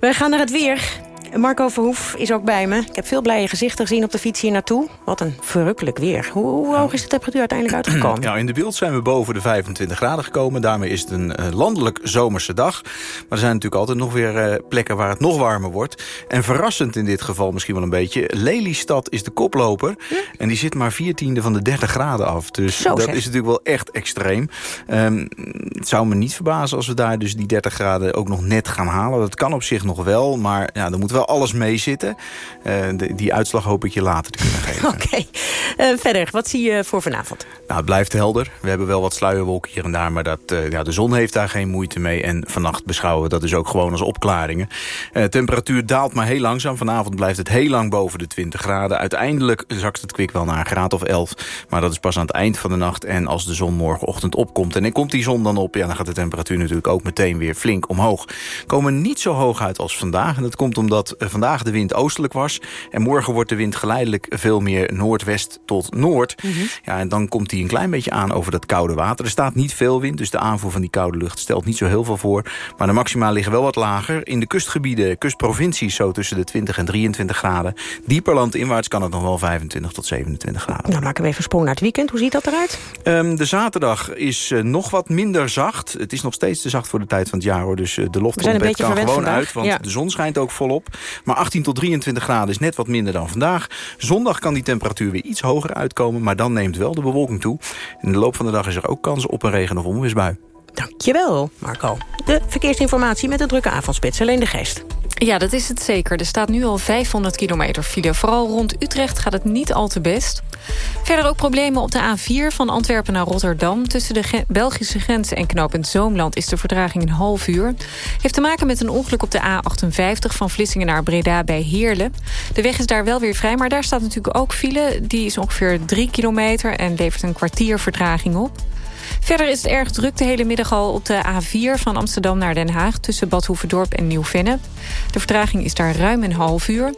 We gaan naar het weer. Marco Verhoef is ook bij me. Ik heb veel blije gezichten gezien op de fiets hier naartoe. Wat een verrukkelijk weer. Hoe, hoe hoog is de temperatuur uiteindelijk uitgekomen? [CLEARS THROAT]
Nou, in de beeld zijn we boven de 25 graden gekomen. Daarmee is het een uh, landelijk zomerse dag. Maar er zijn natuurlijk altijd nog weer uh, plekken waar het nog warmer wordt. En verrassend in dit geval misschien wel een beetje... Lelystad is de koploper. Hm? En die zit maar 14e van de 30 graden af. Dus Zo, dat zeg. is natuurlijk wel echt extreem. Um, het zou me niet verbazen als we daar dus die 30 graden ook nog net gaan halen. Dat kan op zich nog wel, maar ja, er moet wel wel alles meezitten. Uh, die uitslag hoop ik je later te kunnen geven. [LAUGHS]
Oké. Okay. Uh, verder, wat zie je voor vanavond?
Nou, het blijft helder. We hebben wel wat sluierwolken hier en daar... maar dat, uh, ja, de zon heeft daar geen moeite mee. En vannacht beschouwen we dat dus ook gewoon als opklaringen. temperatuur daalt maar heel langzaam. Vanavond blijft het heel lang boven de 20 graden. Uiteindelijk zakt het kwik wel naar een graad of 11. Maar dat is pas aan het eind van de nacht. En als de zon morgenochtend opkomt... en komt die zon dan op... Ja, dan gaat de temperatuur natuurlijk ook meteen weer flink omhoog. Komen niet zo hoog uit als vandaag. En dat komt omdat vandaag de wind oostelijk was. En morgen wordt de wind geleidelijk veel meer noordwest tot noord. Mm -hmm. Ja, en dan komt hij een klein beetje aan over dat koude water. Er staat niet veel wind, dus de aanvoer van die koude lucht stelt niet zo heel veel voor. Maar de maxima liggen wel wat lager. In de kustgebieden, kustprovincies zo tussen de 20 en 23 graden. Dieper landinwaarts kan het nog wel 25 tot 27 graden.
Nou, maken we even sprong naar het weekend. Hoe ziet dat eruit?
Um, de zaterdag is uh, nog wat minder zacht. Het is nog steeds te zacht voor de tijd van het jaar. hoor. Dus uh, de lofttrompet kan gewoon vandaag. uit, want ja. de zon schijnt ook volop. Maar 18 tot 23 graden is net wat minder dan vandaag. Zondag kan die temperatuur weer iets hoger uitkomen... maar dan neemt wel de bewolking toe. In de loop van de dag is er ook kans op een regen- of onweersbui.
Dankjewel, Marco. De verkeersinformatie met een drukke avondspits. Alleen de geest.
Ja, dat is het zeker. Er staat nu al 500 kilometer file. Vooral rond Utrecht gaat het niet al te best. Verder ook problemen op de A4 van Antwerpen naar Rotterdam. Tussen de Belgische grens en knooppunt Zoomland is de vertraging een half uur. Heeft te maken met een ongeluk op de A58 van Vlissingen naar Breda bij Heerlen. De weg is daar wel weer vrij, maar daar staat natuurlijk ook file. Die is ongeveer 3 kilometer en levert een kwartier vertraging op. Verder is het erg druk de hele middag al op de A4 van Amsterdam naar Den Haag... tussen Bad en Nieuw-Vennep. De vertraging is daar ruim een half uur.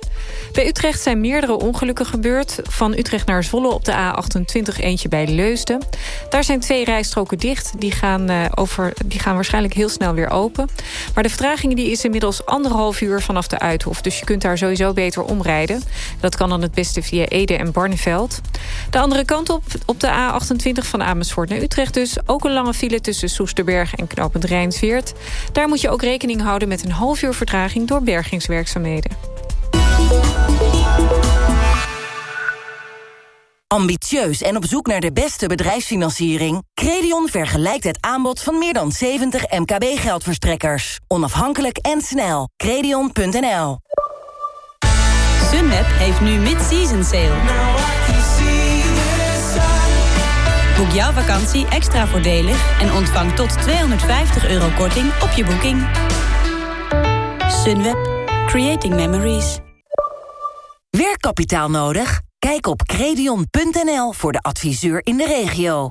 Bij Utrecht zijn meerdere ongelukken gebeurd. Van Utrecht naar Zwolle op de A28 eentje bij Leusden. Daar zijn twee rijstroken dicht. Die gaan, uh, over, die gaan waarschijnlijk heel snel weer open. Maar de vertraging die is inmiddels anderhalf uur vanaf de Uithof. Dus je kunt daar sowieso beter omrijden. Dat kan dan het beste via Ede en Barneveld. De andere kant op, op de A28 van Amersfoort naar Utrecht dus ook een lange file tussen Soesterberg en Knopend Rijnsweert. Daar moet je ook rekening houden met een half uur vertraging door bergingswerkzaamheden.
Ambitieus en op zoek naar de beste bedrijfsfinanciering? Credion vergelijkt het aanbod van meer dan 70 MKB-geldverstrekkers. Onafhankelijk en snel. Credion.nl
Sunweb heeft nu mid-season sale. Boek jouw vakantie extra voordelig en ontvang tot 250 euro korting op je boeking. Sunweb. Creating Memories.
Werkkapitaal nodig? Kijk op credion.nl voor de adviseur in de regio.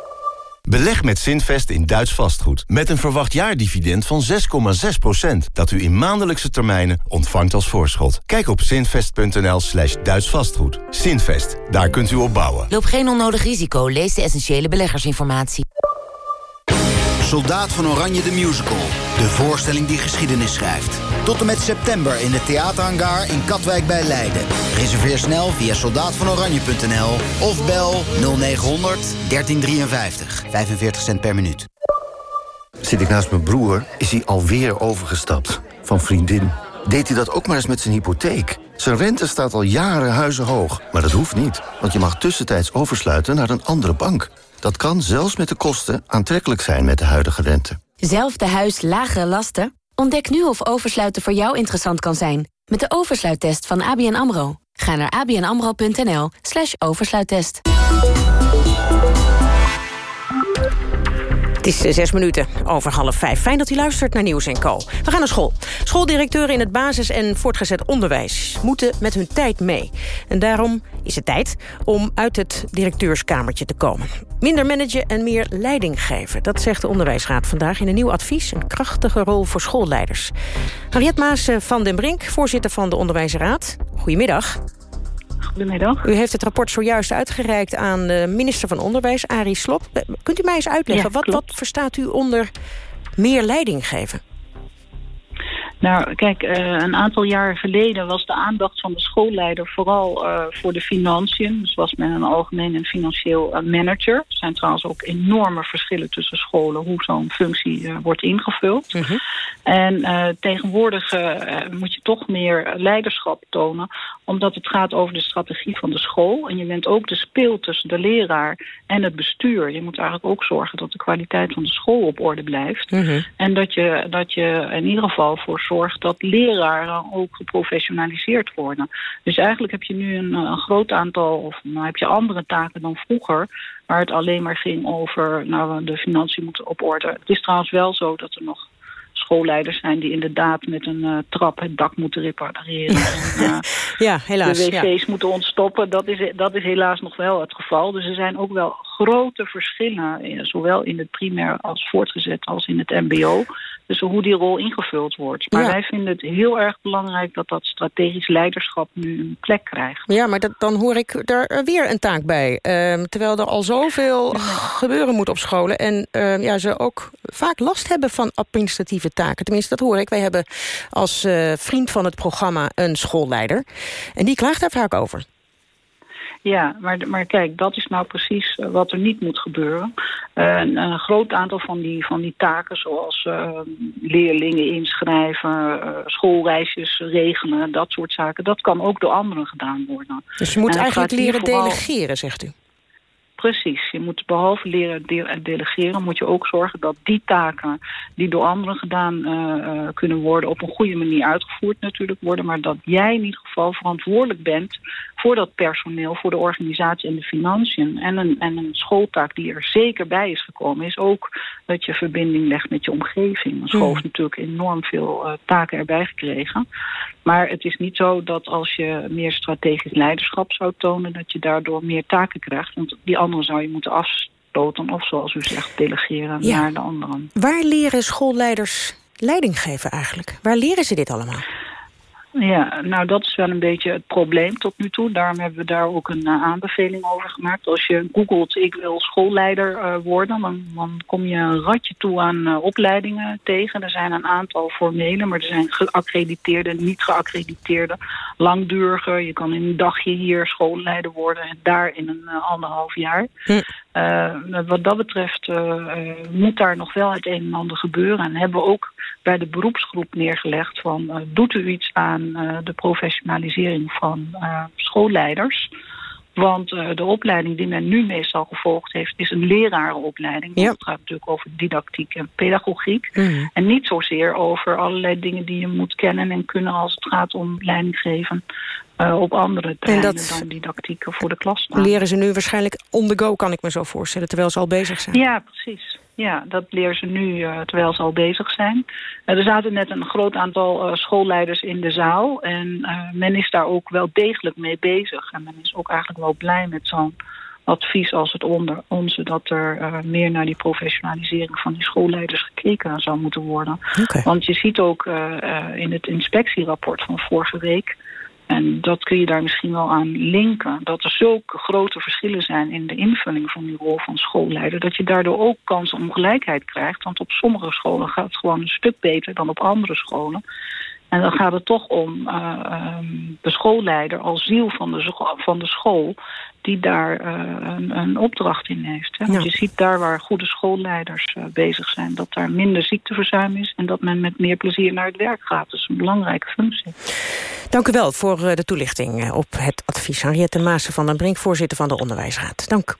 Beleg met Zinvest in Duits vastgoed. Met een verwacht jaardividend van 6,6%. Dat u in maandelijkse termijnen ontvangt als voorschot. Kijk op zinvest.nl slash Duits vastgoed. Zinvest, daar kunt u op bouwen.
Loop geen onnodig risico. Lees de essentiële beleggersinformatie.
Soldaat van Oranje de Musical. De voorstelling die geschiedenis schrijft. Tot en met september in de theaterhangar in Katwijk bij Leiden. Reserveer snel via soldaatvanoranje.nl of bel 0900 1353. 45 cent per minuut.
Zit ik naast mijn broer, is hij alweer overgestapt. Van vriendin. Deed hij dat ook maar eens met zijn hypotheek? Zijn rente staat al jaren huizenhoog. Maar dat hoeft niet, want je mag tussentijds oversluiten naar een andere bank. Dat kan zelfs met de kosten aantrekkelijk zijn met de huidige rente.
Zelfde huis, lagere lasten? Ontdek nu of oversluiten voor jou interessant kan zijn. Met de oversluittest van ABN AMRO. Ga naar abnamro.nl slash oversluittest.
Het is eh, zes minuten over half vijf. Fijn dat u luistert naar Nieuws Co. We gaan naar school. Schooldirecteuren in het basis- en voortgezet onderwijs... moeten met hun tijd mee. En daarom is het tijd om uit het directeurskamertje te komen. Minder managen en meer leiding geven. Dat zegt de Onderwijsraad vandaag in een nieuw advies. Een krachtige rol voor schoolleiders. Harriet Maas van den Brink, voorzitter van de Onderwijsraad. Goedemiddag.
Goedemiddag.
U heeft het rapport zojuist uitgereikt aan de minister van Onderwijs, Arie Slop. Kunt u mij eens uitleggen,
Ja,
wat, wat verstaat u onder meer leiding geven?
Nou, kijk, eh, een aantal jaar geleden was de aandacht van de schoolleider vooral eh, voor de financiën. Dus was men een algemeen en financieel eh, manager. Er zijn trouwens ook enorme verschillen tussen scholen hoe zo'n functie wordt ingevuld. En eh, tegenwoordig moet je toch meer leiderschap tonen, omdat het gaat over de strategie van de school. En je bent ook de speel tussen de leraar en het bestuur. Je moet eigenlijk ook zorgen dat de kwaliteit van de school op orde blijft. En dat je, dat je in ieder geval voor zorgt dat leraren ook geprofessionaliseerd worden. Dus eigenlijk heb je nu een, een groot aantal, of nou heb je andere taken dan vroeger, waar het alleen maar ging over, nou, de financiën moeten op orde. Het is trouwens wel zo dat er nog schoolleiders zijn die inderdaad met een eh, trap het dak moeten repareren. en, [LAUGHS] eh,
Ja, helaas.
de
ja.
wc's moeten ontstoppen. Dat is, dat is helaas nog wel het geval. Dus er zijn ook wel grote verschillen, eh, zowel in het primair als voortgezet als in het mbo. Dus hoe die rol ingevuld wordt. Maar
Ja.
wij vinden het heel erg belangrijk dat dat strategisch leiderschap nu een plek krijgt.
Ja, maar dat, dan hoor ik er eh, weer een taak bij. Ehm, terwijl er al zoveel gebeuren moet op scholen. En ehm, ja, ze ook vaak last hebben van administratieve taken. Tenminste, dat hoor ik. Wij hebben als eh, vriend van het programma een schoolleider. En die klaagt daar vaak over.
Ja, maar, maar kijk, dat is nou precies eh, wat er niet moet gebeuren. Een, een groot aantal van die, van die taken, zoals eh, leerlingen inschrijven, eh, schoolreisjes regelen, dat soort zaken, dat kan ook door anderen gedaan worden.
Dus je moet eigenlijk leren
vooral-
delegeren, zegt u.
Precies. Je moet behalve leren de- delegeren, moet je ook zorgen dat die taken die door anderen gedaan eh, eh, kunnen worden, op een goede manier uitgevoerd natuurlijk worden, maar dat jij in ieder geval verantwoordelijk bent voor dat personeel, voor de organisatie en de financiën. En een, en een schooltaak die er zeker bij is gekomen, is ook dat je verbinding legt met je omgeving. Een school
Hmm.
heeft natuurlijk enorm veel eh, taken erbij gekregen. Maar het is niet zo dat als je meer strategisch leiderschap zou tonen, dat je daardoor meer taken krijgt. Want die anderen zou je moeten afstoten of zoals u zegt, delegeren
Ja.
naar de anderen.
Waar leren schoolleiders leiding geven eigenlijk? Waar leren ze dit allemaal?
Ja, nou dat is wel een beetje het probleem tot nu toe. Daarom hebben we daar ook een uh, aanbeveling over gemaakt. Als je googelt ik wil schoolleider uh, worden, dan, dan, kom je een ratje toe aan uh, opleidingen tegen. Er zijn een aantal formele, maar er zijn geaccrediteerde, niet geaccrediteerde, langdurige. Je kan in een dagje hier schoolleider worden en daar in een anderhalf jaar. Hm. wat dat betreft moet daar nog wel het een en ander gebeuren. En hebben we ook bij de beroepsgroep neergelegd van uh, doet u iets aan uh, de professionalisering van uh, schoolleiders. Want de opleiding die men nu meestal gevolgd heeft is een lerarenopleiding. Ja. Het gaat natuurlijk over didactiek en pedagogiek. Mm. En niet zozeer over allerlei dingen die je moet kennen en kunnen als het gaat om leidinggeven op andere terreinen dan didactiek voor de klas.
Leren ze nu waarschijnlijk on the go, kan ik me zo voorstellen, terwijl ze al bezig zijn?
Ja, precies. Ja, dat leren ze nu uh, terwijl ze al bezig zijn. Uh, er zaten net een groot aantal schoolleiders in de zaal. En men is daar ook wel degelijk mee bezig. En men is ook eigenlijk wel blij met zo'n advies als het onder onze... dat er meer naar die professionalisering van die schoolleiders gekeken zou moeten worden. Okay. Want je ziet ook in het inspectierapport van vorige week... En dat kun je daar misschien wel aan linken. Dat er zulke grote verschillen zijn in de invulling van die rol van schoolleider. Dat je daardoor ook kans op krijgt. Want op sommige scholen gaat het gewoon een stuk beter dan op andere scholen. En dan gaat het toch om uh, um, de schoolleider als ziel van de, van de school... die daar uh, een, een, opdracht in heeft. Hè? Want ja. je ziet daar waar goede schoolleiders uh, bezig zijn... dat daar minder ziekteverzuim is... en dat men met meer plezier naar het werk gaat. Dat is een belangrijke functie.
Dank u wel voor de toelichting op het advies. Henriette Maassen van den Brink, voorzitter van de Onderwijsraad. Dank.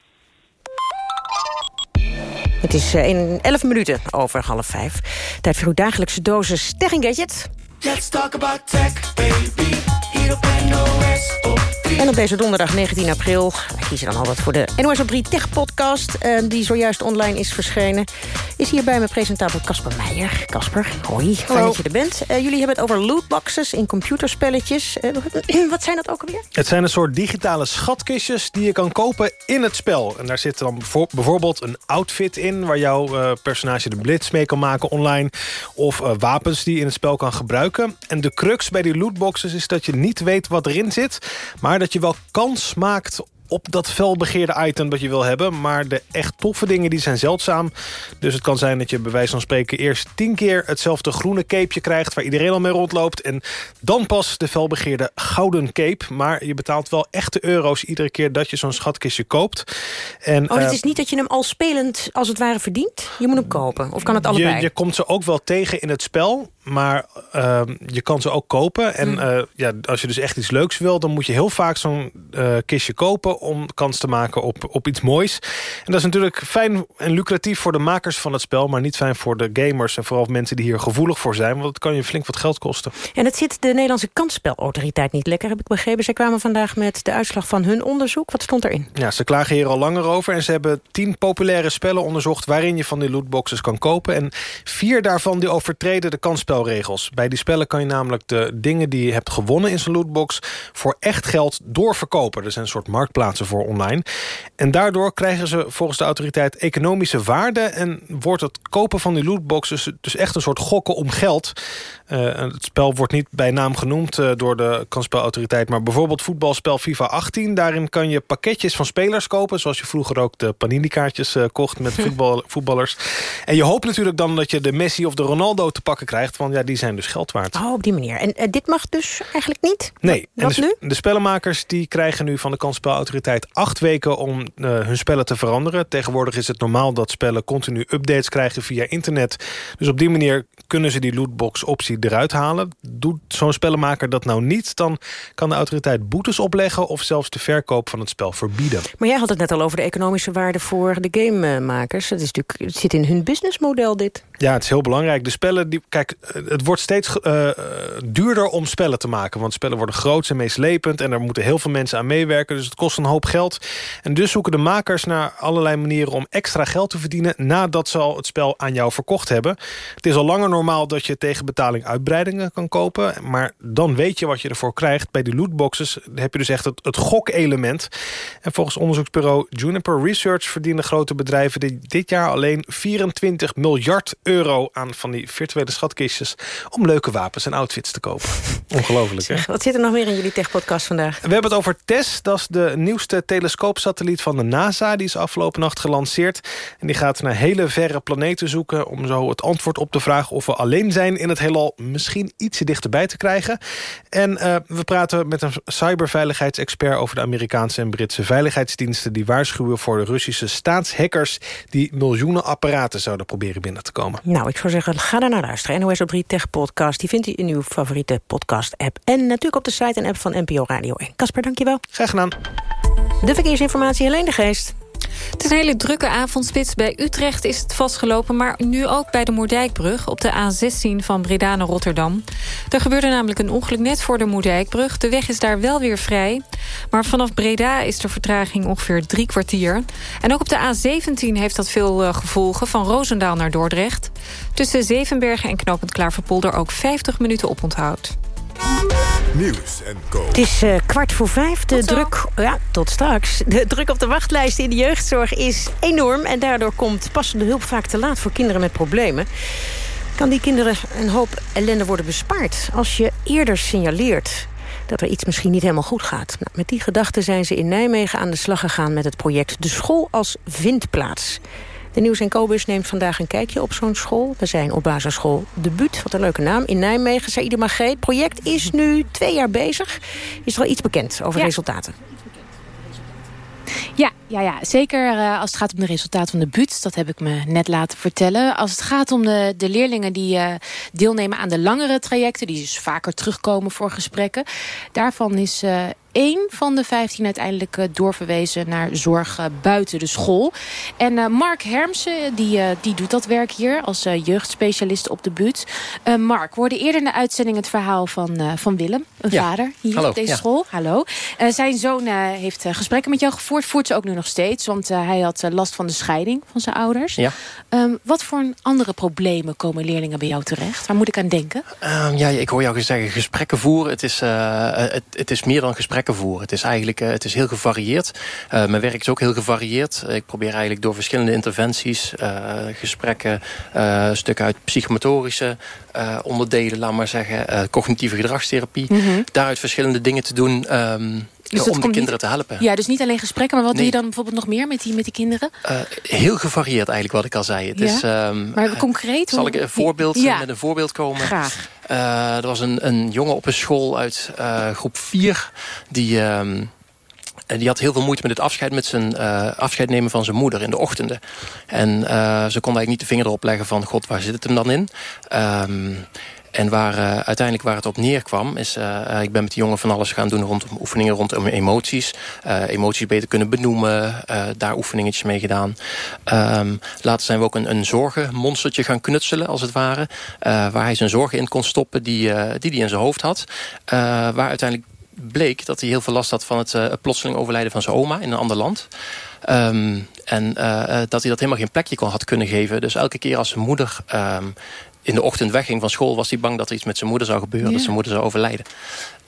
Het is in 11 minuten over half vijf. Tijd voor uw dagelijkse dosis Tech Gadget. Let's talk about tech, baby. Hier op NOS op 3. En op deze donderdag 19 april, wij kiezen dan altijd voor de NOS op 3 Tech podcast... Uh, die zojuist online is verschenen, is hier bij me presentator Casper Meijer. Casper, hoi, fijn Hallo. dat je er bent. Uh, jullie hebben het over lootboxes in computerspelletjes. Uh, [CLEARS THROAT] wat zijn dat ook alweer?
Het zijn een soort digitale schatkistjes die je kan kopen in het spel. En daar zit dan bijvoorbeeld een outfit in... waar jouw personage de blitz mee kan maken online... of wapens die je in het spel kan gebruiken. En de crux bij die lootboxes is dat je niet weet wat erin zit... maar dat je wel kans maakt op dat felbegeerde item dat je wil hebben. Maar de echt toffe dingen die zijn zeldzaam. Dus het kan zijn dat je bij wijze van spreken eerst tien keer hetzelfde groene capeje krijgt... waar iedereen al mee rondloopt. En dan pas de felbegeerde gouden cape. Maar je betaalt wel echte euro's iedere keer dat je zo'n schatkistje koopt. En,
oh, het uh, is niet dat je hem al spelend als het ware verdient? Je moet hem kopen. Of kan het allebei?
Je, je komt ze ook wel tegen in het spel. Maar uh, je kan ze ook kopen. En uh, ja, als je dus echt iets leuks wil... dan moet je heel vaak zo'n uh, kistje kopen... om kans te maken op, op iets moois. En dat is natuurlijk fijn en lucratief voor de makers van het spel... maar niet fijn voor de gamers en vooral mensen die hier gevoelig voor zijn. Want het kan je flink wat geld kosten.
En het zit de Nederlandse kansspelautoriteit niet lekker, heb ik begrepen. Zij kwamen vandaag met de uitslag van hun onderzoek. Wat stond erin?
Ja, ze klagen hier al langer over. En ze hebben tien populaire spellen onderzocht... waarin je van die lootboxes kan kopen. En vier daarvan die overtreden de kansspel Bij die spellen kan je namelijk de dingen die je hebt gewonnen in zo'n lootbox... voor echt geld doorverkopen. Er zijn een soort marktplaatsen voor online. En daardoor krijgen ze volgens de autoriteit economische waarde... en wordt het kopen van die lootboxes dus echt een soort gokken om geld. Uh, het spel wordt niet bij naam genoemd uh, door de kansspelautoriteit... maar bijvoorbeeld voetbalspel FIFA 18. Daarin kan je pakketjes van spelers kopen... zoals je vroeger ook de Panini-kaartjes uh, kocht met [LAUGHS] voetbal, voetballers. En je hoopt natuurlijk dan dat je de Messi of de Ronaldo te pakken krijgt... want ja, die zijn dus geld waard.
Oh, op die manier. En dit mag dus eigenlijk niet?
Nee.
Wat
de,
nu?
De spellenmakers die krijgen nu van de kansspelautoriteit acht weken om hun spellen te veranderen. Tegenwoordig is het normaal dat spellen continu updates krijgen via internet. Dus op die manier kunnen ze die lootbox optie eruit halen. Doet zo'n spellenmaker dat nou niet... dan kan de autoriteit boetes opleggen... of zelfs de verkoop van het spel verbieden.
Maar jij had het net al over de economische waarde voor de gamemakers. Het, is natuurlijk, het zit in hun businessmodel dit.
Ja, het is heel belangrijk. De spellen, die, kijk, het wordt steeds uh, duurder om spellen te maken. Want spellen worden groot en meeslepend... en er moeten heel veel mensen aan meewerken. Dus het kost een hoop geld. En dus zoeken de makers naar allerlei manieren... om extra geld te verdienen... nadat ze al het spel aan jou verkocht hebben. Het is al langer normaal dat je tegen betaling uitbreidingen kan kopen. Maar dan weet je wat je ervoor krijgt. Bij die lootboxes heb je dus echt het, het gokelement. En volgens onderzoeksbureau Juniper Research... verdienen grote bedrijven dit jaar alleen 24 miljard euro euro aan van die virtuele schatkistjes... om leuke wapens en outfits te kopen. [LAUGHS] Ongelooflijk, hè?
Wat zit er nog meer in jullie techpodcast vandaag?
We hebben het over TESS. Dat is de nieuwste telescoopsatelliet van de NASA. Die is afgelopen nacht gelanceerd. En die gaat naar hele verre planeten zoeken... om zo het antwoord op de vraag of we alleen zijn in het heelal... misschien ietsje dichterbij te krijgen. En uh, we praten met een cyberveiligheidsexpert... over de Amerikaanse en Britse veiligheidsdiensten... die waarschuwen voor de Russische staatshackers... die miljoenen apparaten zouden proberen binnen te komen.
Nou, ik zou zeggen, ga daar naar luisteren. NOS op 3 Tech Podcast, die vindt u in uw favoriete podcast-app. En natuurlijk op de site en app van NPO Radio 1. Kasper, dankjewel.
Graag gedaan.
De verkeersinformatie, alleen de Geest.
Het is een hele drukke avondspits. Bij Utrecht is het vastgelopen, maar nu ook bij de Moerdijkbrug... op de A16 van Breda naar Rotterdam. Er gebeurde namelijk een ongeluk net voor de Moerdijkbrug. De weg is daar wel weer vrij. Maar vanaf Breda is de vertraging ongeveer drie kwartier. En ook op de A17 heeft dat veel uh, gevolgen... van Roosendaal naar Dordrecht. Tussen Zevenbergen en Knopend Klaverpolder ook 50 minuten oponthoud.
Nieuws en Co.
Het is uh, kwart voor vijf. De druk, ja, tot straks. De druk op de wachtlijst in de jeugdzorg is enorm... en daardoor komt passende hulp vaak te laat voor kinderen met problemen. Kan die kinderen een hoop ellende worden bespaard... als je eerder signaleert dat er iets misschien niet helemaal goed gaat. Nou, met die gedachten zijn ze in Nijmegen aan de slag gegaan... met het project De School als Vindplaats. De Nieuws en Kobus neemt vandaag een kijkje op zo'n school. We zijn op basisschool De Buut, wat een leuke naam, in Nijmegen. Saïde Magé, het project is nu twee jaar bezig. Is er al iets bekend over
ja.
resultaten?
Ja, ja, ja, zeker uh, als het gaat om de resultaten van de buurt. Dat heb ik me net laten vertellen. Als het gaat om de, de leerlingen die uh, deelnemen aan de langere trajecten... die dus vaker terugkomen voor gesprekken... daarvan is uh, één van de 15 uiteindelijk doorverwezen naar zorg buiten de school. En uh, Mark Hermsen, die, die doet dat werk hier als jeugdspecialist op de buurt. Mark, we hoorden eerder in de uitzending het verhaal van, van Willem, een
ja.
vader hier
Hallo.
op deze
ja.
school. Hallo. zijn zoon heeft gesprekken met jou gevoerd, voert ze ook nu nog steeds. Want hij had last van de scheiding van zijn ouders.
Ja.
Um, wat voor andere problemen komen leerlingen bij jou terecht? Waar moet ik aan denken?
Um, ja, ik hoor jou zeggen gesprekken voeren. Het is, het, het is meer dan gesprekken voeren. Het is eigenlijk uh, het is heel gevarieerd. Uh, mijn werk is ook heel gevarieerd. Ik probeer eigenlijk door verschillende interventies, gesprekken, stukken uit psychomotorische onderdelen, laat maar zeggen, cognitieve gedragstherapie,
Mhm.
mm -hmm. daaruit verschillende dingen te doen. Um,
dus
om de kinderen
niet,
te helpen.
Ja, dus niet alleen gesprekken, maar wat nee. doe je dan bijvoorbeeld nog meer met die, met die kinderen?
Uh, heel gevarieerd eigenlijk wat ik al zei. Het
ja?
is, um,
maar concreet?
Zal ik een voorbeeld,
ja.
met een voorbeeld komen?
Graag.
Uh, er was een, een jongen op een school uit uh, groep 4 die... Um, die had heel veel moeite met het afscheid, met zijn uh, afscheid nemen van zijn moeder in de ochtenden. En uh, ze kon eigenlijk niet de vinger erop leggen van, god, waar zit het hem dan in? Um, en waar, uh, uiteindelijk waar het op neerkwam... is uh, ik ben met die jongen van alles gaan doen rondom oefeningen rondom emoties. Emoties beter kunnen benoemen. daar oefeningetjes mee gedaan. Um, later zijn we ook een, een zorgenmonstertje gaan knutselen, als het ware. waar hij zijn zorgen in kon stoppen die hij die die in zijn hoofd had. waar uiteindelijk bleek dat hij heel veel last had van het, plotseling overlijden van zijn oma in een ander land. Um, en dat hij dat helemaal geen plekje kon had kunnen geven. Dus elke keer als zijn moeder... Um, in de ochtend wegging van school... was hij bang dat er iets met zijn moeder zou gebeuren.
Ja.
Dat zijn moeder zou overlijden.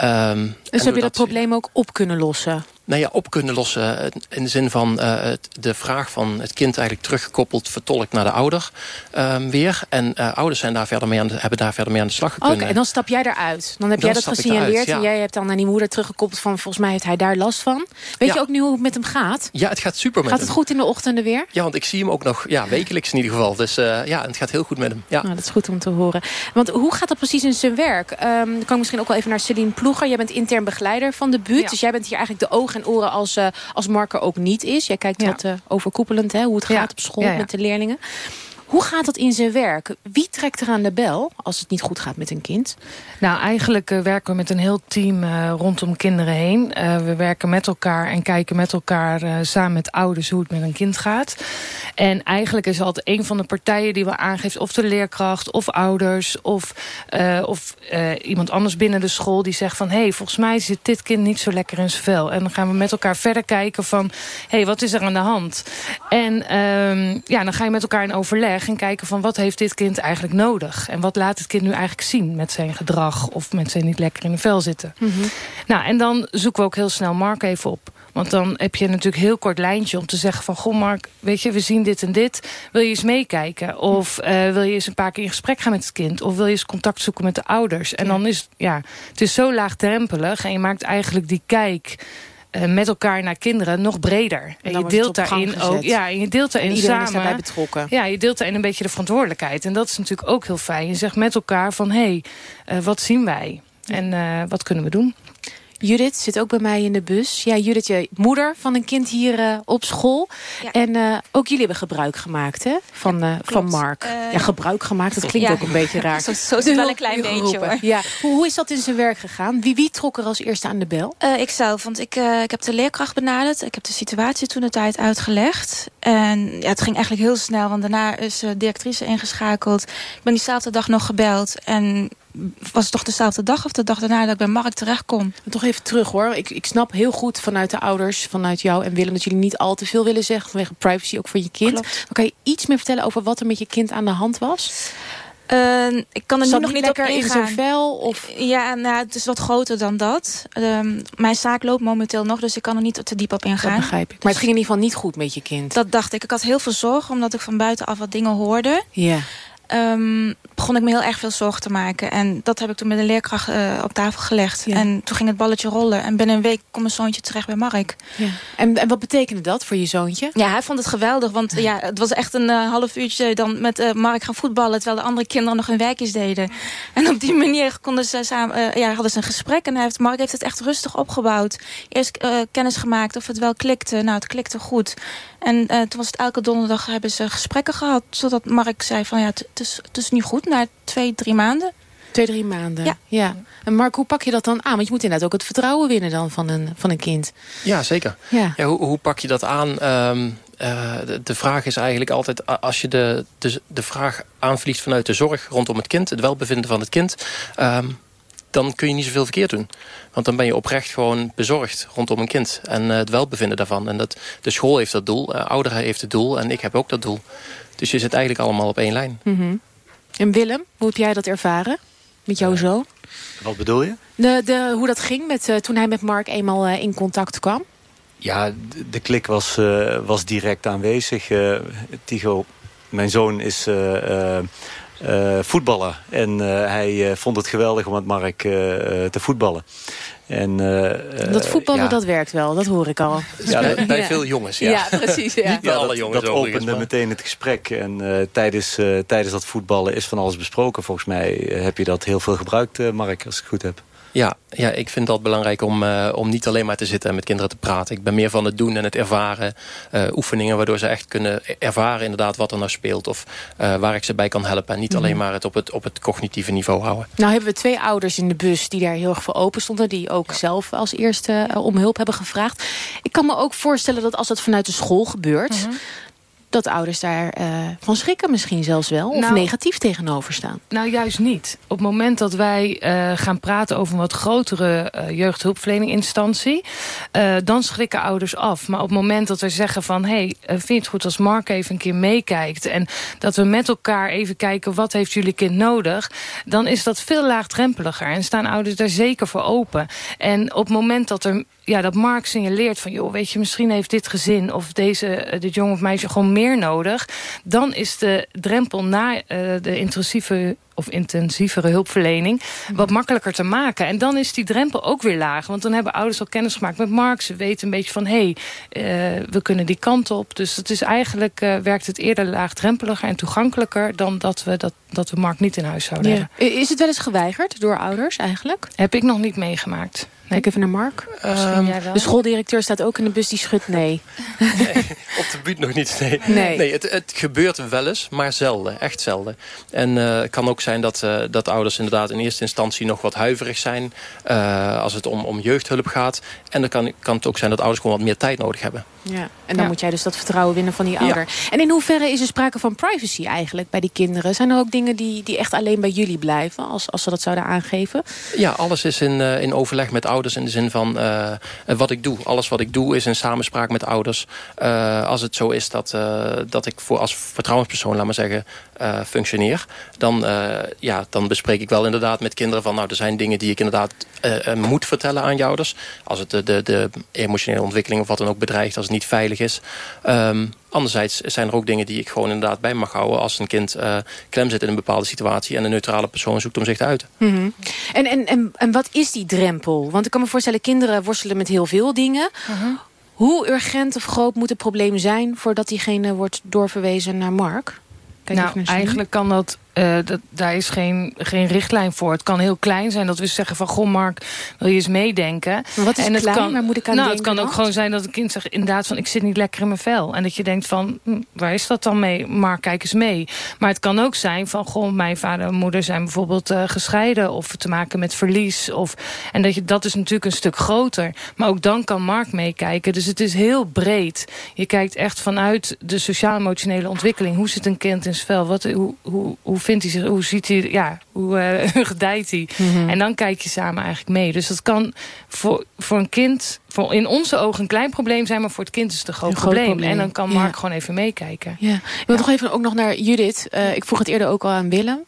Um,
dus heb je dat probleem ook op kunnen lossen?
Nou ja, op kunnen lossen in de zin van uh, het, de vraag van het kind eigenlijk teruggekoppeld vertolkt naar de ouder um, weer. En uh, ouders zijn daar verder mee aan de, hebben daar verder mee aan de slag
Oké,
kunnen.
okay, en dan stap jij eruit. Dan heb
dan
jij dat gesignaleerd eruit, ja. en jij hebt dan naar die moeder teruggekoppeld van volgens mij heeft hij daar last van. Weet
ja.
je ook nu hoe het met hem gaat?
Ja, het gaat super met
gaat
hem.
het goed in de ochtenden weer?
Ja, want ik zie hem ook nog ja, wekelijks in ieder geval. Dus uh, ja, het gaat heel goed met hem. Ja.
Nou, dat is goed om te horen. Want hoe gaat dat precies in zijn werk? Um, dan kan ik misschien ook wel even naar Celine Ploeger. Jij bent intern begeleider van de buurt. Ja. Dus jij bent hier eigenlijk de ogen en oren als, uh, als Marker ook niet is. Jij kijkt wat uh, overkoepelend hè, hoe het gaat op school met de leerlingen. Hoe gaat dat in zijn werk? Wie trekt er aan de bel als het niet goed gaat met een kind?
Nou, eigenlijk uh, werken we met een heel team uh, rondom kinderen heen. Uh, we werken met elkaar en kijken met elkaar samen met ouders hoe het met een kind gaat. En eigenlijk is altijd een van de partijen die wel aangeeft... of de leerkracht, of ouders, of, of iemand anders binnen de school... die zegt van, hé, hey, volgens mij zit dit kind niet zo lekker in zijn vel. En dan gaan we met elkaar verder kijken van... hé, hey, wat is er aan de hand? En um, ja, dan ga je met elkaar in overleg en kijken van... wat heeft dit kind eigenlijk nodig? En wat laat het kind nu eigenlijk zien met zijn gedrag... of met zijn niet lekker in de vel zitten?
Mhm.
Mm -hmm. Nou, en dan zoeken we ook heel snel Mark even op. Want dan heb je natuurlijk heel kort lijntje om te zeggen van... goh Mark, weet je, we zien dit en dit. Wil je eens meekijken? Of uh, wil je eens een paar keer in gesprek gaan met het kind? Of wil je eens contact zoeken met de ouders? En dan is ja, het is zo laagdrempelig. En je maakt eigenlijk die kijk uh, met elkaar naar kinderen nog breder. En, je deelt daarin ook. Ja, en je deelt daarin
en
samen.
is daarbij betrokken.
Ja, je deelt daarin een beetje de verantwoordelijkheid. En dat is natuurlijk ook heel fijn. Je zegt met elkaar van hé, hey, uh, wat zien wij? En uh, wat kunnen we doen?
Judith zit ook bij mij in de bus. Ja, Judith, je moeder van een kind hier uh, op school. Ja. En uh, ook jullie hebben gebruik gemaakt hè? Van, uh, van Mark. ja, gebruik gemaakt, dat klinkt
ja.
ook een beetje [LAUGHS] raar.
zo, zo is het wel een klein beetje hoor.
Ja. Hoe, hoe, is dat in zijn werk gegaan? Wie, wie trok er als eerste aan de bel?
ik zelf, want ik, ik heb de leerkracht benaderd. Ik heb de situatie toen de tijd uitgelegd. En ja, het ging eigenlijk heel snel, want daarna is de directrice ingeschakeld. Ik ben diezelfde dag nog gebeld. En was het toch dezelfde dag of de dag daarna dat ik bij Mark terecht kom.
Toch even terug hoor. Ik, ik snap heel goed vanuit de ouders, vanuit jou en Willem... dat jullie niet al te veel willen zeggen vanwege privacy ook voor je kind.
Klopt.
Maar kan je iets meer vertellen over wat er met je kind aan de hand was?
Uh, ik kan er nu nog niet
lekker
op
in zijn vel? Of?
Ja, nou, het is wat groter dan dat. Um, mijn zaak loopt momenteel nog, dus ik kan er niet te diep op ingaan.
Dat begrijp ik. Maar het ging in ieder geval niet goed met je kind.
Dat dacht ik. Ik had heel veel zorgen, omdat ik van buitenaf wat dingen hoorde.
Ja.
Um, begon ik me heel erg veel zorgen te maken. En dat heb ik toen met de leerkracht uh, op tafel gelegd.
Ja.
En toen ging het balletje rollen. En binnen een week kwam mijn zoontje terecht bij Mark.
Ja. En, en wat betekende dat voor je zoontje?
Ja, hij vond het geweldig. Want ja, het was echt een uh, half uurtje dan met uh, Mark gaan voetballen... terwijl de andere kinderen nog hun werkjes deden. En op die manier konden ze samen, ja, hadden ze een gesprek. En hij heeft, Mark heeft het echt rustig opgebouwd. Eerst kennis gemaakt of het wel klikte. Nou, het klikte goed. En toen was het elke donderdag hebben ze gesprekken gehad. Zodat Mark zei van ja, het is, het is nu goed na twee, drie maanden.
Twee, drie maanden.
Ja.
ja. En Mark, hoe pak je dat dan aan? Want je moet inderdaad ook het vertrouwen winnen dan van een, van een kind.
Ja, zeker.
Ja.
Ja, hoe, hoe pak je dat aan? Um, uh, de, de, vraag is eigenlijk altijd... als je de, de, de vraag aanvliegt vanuit de zorg rondom het kind... het welbevinden van het kind... Um, dan kun je niet zoveel verkeerd doen. Want dan ben je oprecht gewoon bezorgd rondom een kind. En uh, het welbevinden daarvan. En dat, de school heeft dat doel, uh, ouderen heeft het doel... en ik heb ook dat doel. Dus je zit eigenlijk allemaal op één lijn.
Mm -hmm. En Willem, hoe heb jij dat ervaren? Met jouw zoon?
Wat bedoel je?
De, de, hoe dat ging met, uh, toen hij met Mark eenmaal in contact kwam?
Ja, de, de klik was, was direct aanwezig. Tigo, mijn zoon, is... Voetballen. En hij vond het geweldig om met Mark te voetballen. En,
dat voetballen,
ja.
dat werkt wel, dat hoor ik al.
Ja, bij, bij ja. veel jongens, ja.
Ja, precies. Ja. [LAUGHS]
Niet bij alle
dat,
jongens
Dat opende maar. meteen het gesprek. En tijdens, tijdens dat voetballen is van alles besproken. Volgens mij heb je dat heel veel gebruikt, Mark, als ik het goed heb.
Ja, ja, ik vind dat belangrijk om, uh, om niet alleen maar te zitten en met kinderen te praten. Ik ben meer van het doen en het ervaren. Uh, oefeningen waardoor ze echt kunnen ervaren inderdaad wat er nou speelt. Of uh, waar ik ze bij kan helpen. En niet mm alleen maar het op, het op het cognitieve niveau houden.
Nou hebben we twee ouders in de bus die daar heel erg voor open stonden. Die ook ja. zelf als eerste om hulp hebben gevraagd. Ik kan me ook voorstellen dat als dat vanuit de school gebeurt... Mm -hmm dat ouders daar uh, van schrikken misschien zelfs wel. Of
nou,
negatief tegenover staan.
Nou, juist niet. Op het moment dat wij uh, gaan praten over een wat grotere uh, jeugdhulpverleninginstantie... dan schrikken ouders af. Maar op het moment dat we zeggen van... hé, hey, vind je het goed als Mark even een keer meekijkt... en dat we met elkaar even kijken wat heeft jullie kind nodig... dan is dat veel laagdrempeliger. En staan ouders daar zeker voor open. En op het moment dat er ja, dat Mark signaleert van... joh, weet je, misschien heeft dit gezin of deze, dit jongen of meisje gewoon meer nodig... dan is de drempel na uh, de intensieve of intensievere hulpverlening wat makkelijker te maken. En dan is die drempel ook weer laag. Want dan hebben ouders al kennis gemaakt met Mark. Ze weten een beetje van, hé, hey, uh, we kunnen die kant op. Dus het is eigenlijk, uh, werkt het eerder laagdrempeliger en toegankelijker... dan dat we, dat, dat we Mark niet in huis zouden
ja.
hebben.
Is het wel eens geweigerd door ouders eigenlijk?
Heb ik nog niet meegemaakt.
Kijk even naar Mark.
Um,
de schooldirecteur staat ook in de bus, die schudt nee. [LAUGHS]
nee op de buurt nog niet, nee.
Nee,
nee het, het gebeurt wel eens, maar zelden. Echt zelden. En uh, het kan ook zijn dat, uh, dat ouders inderdaad in eerste instantie nog wat huiverig zijn... Uh, als het om, om jeugdhulp gaat. En dan kan, kan het ook zijn dat ouders gewoon wat meer tijd nodig hebben.
Ja, en dan ja. moet jij dus dat vertrouwen winnen van die ouder. Ja. En in hoeverre is er sprake van privacy eigenlijk bij die kinderen? Zijn er ook dingen die, die echt alleen bij jullie blijven, als, als ze dat zouden aangeven?
Ja, alles is in, uh, in overleg met ouders in de zin van uh, wat ik doe. Alles wat ik doe is in samenspraak met ouders. Uh, als het zo is dat, dat ik voor als vertrouwenspersoon, laat maar zeggen, functioneer... dan ja, dan bespreek ik wel inderdaad met kinderen van... nou, er zijn dingen die ik inderdaad moet vertellen aan je ouders. Als het de, de, de, emotionele ontwikkeling of wat dan ook bedreigt... als het niet veilig is. Um, anderzijds zijn er ook dingen die ik gewoon inderdaad bij mag houden... als een kind klem zit in een bepaalde situatie... en een neutrale persoon zoekt om zich te uiten.
Mhm. en, en, en, en wat is die drempel? Want ik kan me voorstellen, kinderen worstelen met heel veel dingen... Mhm. Hoe urgent of groot moet het probleem zijn... voordat diegene wordt doorverwezen naar Mark?
Kijk nou, eigenlijk kan dat uh, dat, daar is geen, geen richtlijn voor. Het kan heel klein zijn dat we zeggen van... goh Mark, wil je eens meedenken?
Maar wat is
en
het klein?
Kan,
moet ik aan
nou? Het kan ook gewoon zijn dat een kind zegt inderdaad van... ik zit niet lekker in mijn vel. En dat je denkt van, hm, waar is dat dan mee? Mark, kijk eens mee. Maar het kan ook zijn van... goh, mijn vader en moeder zijn bijvoorbeeld uh, gescheiden... of te maken met verlies. Of, en dat, je, dat is natuurlijk een stuk groter. Maar ook dan kan Mark meekijken. Dus het is heel breed. Je kijkt echt vanuit de sociaal-emotionele ontwikkeling. Hoe zit een kind in zijn vel? Wat, hoe, hoe, hoe vindt hij zich? Hoe ziet hij, ja, hoe uh, [LAUGHS] gedijt hij? Mhm. En dan kijk je samen eigenlijk mee. Dus dat kan voor, voor een kind, voor in onze ogen een klein probleem zijn... maar voor het kind is het een groot, probleem. En dan kan Mark gewoon even meekijken.
Ja. Ik wil nog even ook nog naar Judith. Uh, ik vroeg het eerder ook al aan Willem.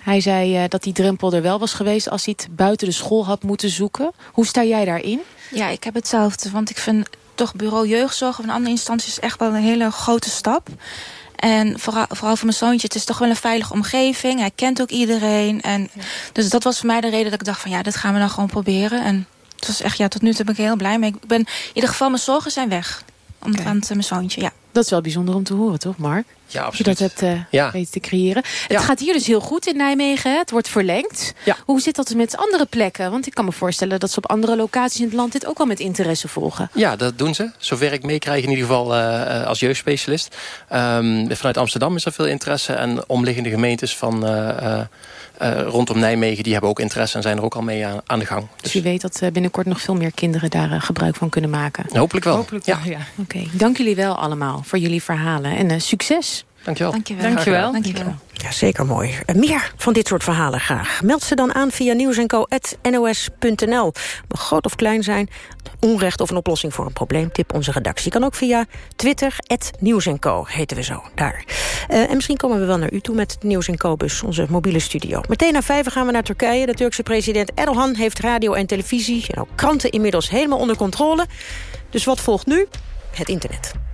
Hij zei uh, dat die drempel er wel was geweest... als hij het buiten de school had moeten zoeken. Hoe sta jij daarin?
Ja, ik heb hetzelfde. Want ik vind toch bureau jeugdzorg of een andere instantie... is echt wel een hele grote stap. En vooral, vooral voor mijn zoontje, het is toch wel een veilige omgeving. Hij kent ook iedereen. En, Dus dat was voor mij de reden dat ik dacht van ja, dit gaan we dan gewoon proberen. En het was echt, ja, tot nu toe ben ik heel blij mee. Ik ben, in ieder geval, mijn zorgen zijn weg. Omtrent okay. mijn zoontje, ja.
Dat is wel bijzonder om te horen, toch Mark?
Ja, absoluut.
Je dat hebt uh, ja. weten te creëren. Het
ja.
gaat hier dus heel goed in Nijmegen. Hè? Het wordt verlengd.
Ja.
Hoe zit dat met andere plekken? Want ik kan me voorstellen dat ze op andere locaties in het land... dit ook wel met interesse volgen.
Ja, dat doen ze. Zover ik meekrijg in ieder geval uh, als jeugdspecialist. Um, vanuit Amsterdam is er veel interesse. En omliggende gemeentes van... Uh, uh, rondom Nijmegen, die hebben ook interesse en zijn er ook al mee aan, aan de gang.
Dus, dus je weet dat uh, binnenkort nog veel meer kinderen daar uh, gebruik van kunnen maken?
Hopelijk wel.
Hopelijk wel, ja. ja. Oké, okay. dank jullie wel allemaal voor jullie verhalen en succes.
Dankjewel.
Dankjewel. Dankjewel.
Dankjewel. Ja, zeker mooi. meer van dit soort verhalen graag. Meld ze dan aan via nieuwsenco.nos.nl. Mag groot of klein zijn, onrecht of een oplossing voor een probleem... tip onze redactie. Kan ook via Twitter, nieuwsenco, heten we zo, daar. Uh, en misschien komen we wel naar u toe met Nieuws bus onze mobiele studio. Meteen na vijf gaan we naar Turkije. De Turkse president Erdogan heeft radio en televisie... en ook kranten inmiddels helemaal onder controle. Dus wat volgt nu? Het internet.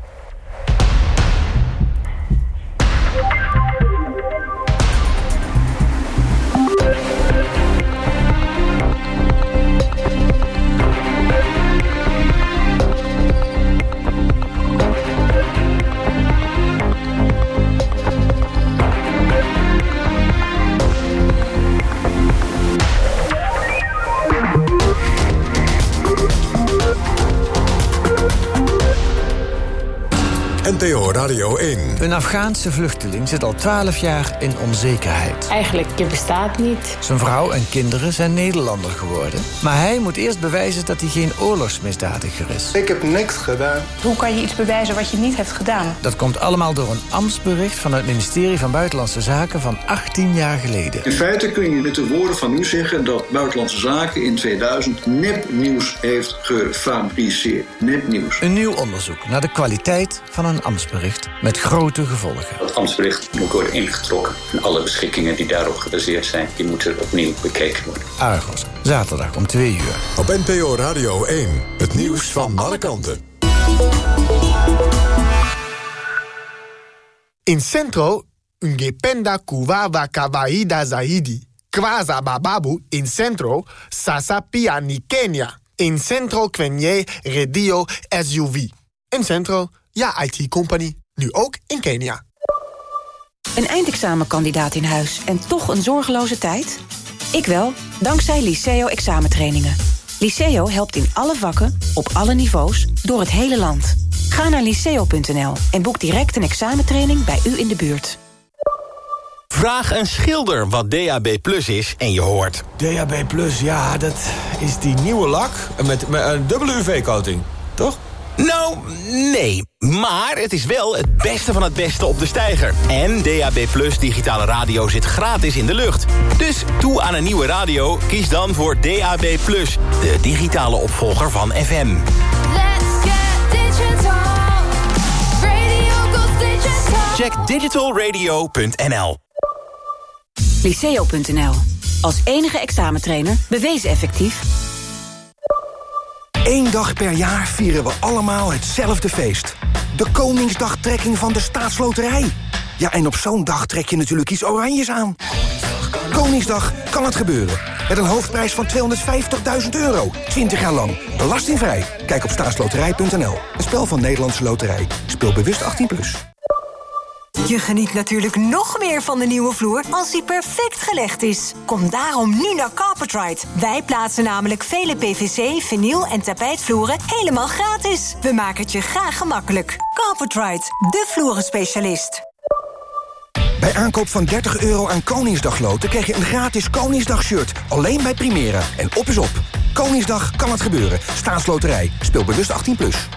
NTO Radio 1.
Een Afghaanse vluchteling zit al 12 jaar in onzekerheid.
Eigenlijk, je bestaat niet.
Zijn vrouw en kinderen zijn Nederlander geworden. Maar hij moet eerst bewijzen dat hij geen oorlogsmisdadiger is.
Ik heb niks gedaan.
Hoe kan je iets bewijzen wat je niet hebt gedaan?
Dat komt allemaal door een ambtsbericht van het ministerie van Buitenlandse Zaken van 18 jaar geleden.
In feite kun je met de woorden van u zeggen dat Buitenlandse Zaken in 2000 nepnieuws heeft gefabriceerd. Nepnieuws.
Een nieuw onderzoek naar de kwaliteit van een een ambtsbericht met grote gevolgen.
Het ambtsbericht moet worden ingetrokken. En alle beschikkingen die daarop gebaseerd zijn, die moeten opnieuw bekeken worden.
Argos, zaterdag om 2 uur.
Op NPO Radio 1, het nieuws van alle kanten.
In Centro, ungependa kuwawa kawaida zaidi. Kwaza bababu in Centro, sasa pia ni Kenya. In Centro kwenye radio SUV. In Centro, ja, IT-company. Nu ook in Kenia.
Een eindexamenkandidaat in huis en toch een zorgeloze tijd? Ik wel, dankzij Liceo examentrainingen. Liceo helpt in alle vakken, op alle niveaus, door het hele land. Ga naar liceo.nl en boek direct een examentraining bij u in de buurt.
Vraag een schilder wat DAB Plus is en je hoort.
DAB Plus, ja, dat is die nieuwe lak met, met een dubbele UV-coating, toch?
Nou, nee. Maar het is wel het beste van het beste op de steiger. En DAB Plus digitale radio zit gratis in de lucht. Dus toe aan een nieuwe radio, kies dan voor DAB Plus. De digitale opvolger van FM.
Let's get digital. Radio goes digital.
Check digitalradio.nl
Liceo.nl. Als enige examentrainer bewezen effectief.
Eén dag per jaar vieren we allemaal hetzelfde feest. De Koningsdagtrekking van de Staatsloterij. Ja, en op zo'n dag trek je natuurlijk iets oranjes aan. Koningsdag kan het gebeuren. Met een hoofdprijs van 250.000 euro. 20 jaar lang. Belastingvrij. Kijk op staatsloterij.nl. Een spel van Nederlandse Loterij. Speel bewust 18+. Plus.
Je geniet natuurlijk nog meer van de nieuwe vloer als die perfect gelegd is. Kom daarom nu naar Carpetride. Wij plaatsen namelijk vele PVC, vinyl en tapijtvloeren helemaal gratis. We maken het je graag gemakkelijk. Carpetride, de vloerenspecialist.
Bij aankoop van 30 euro aan Koningsdagloten krijg je een gratis Koningsdag-shirt. Alleen bij Primera. En op is op. Koningsdag kan het gebeuren. Staatsloterij. Speel bewust 18+. Plus.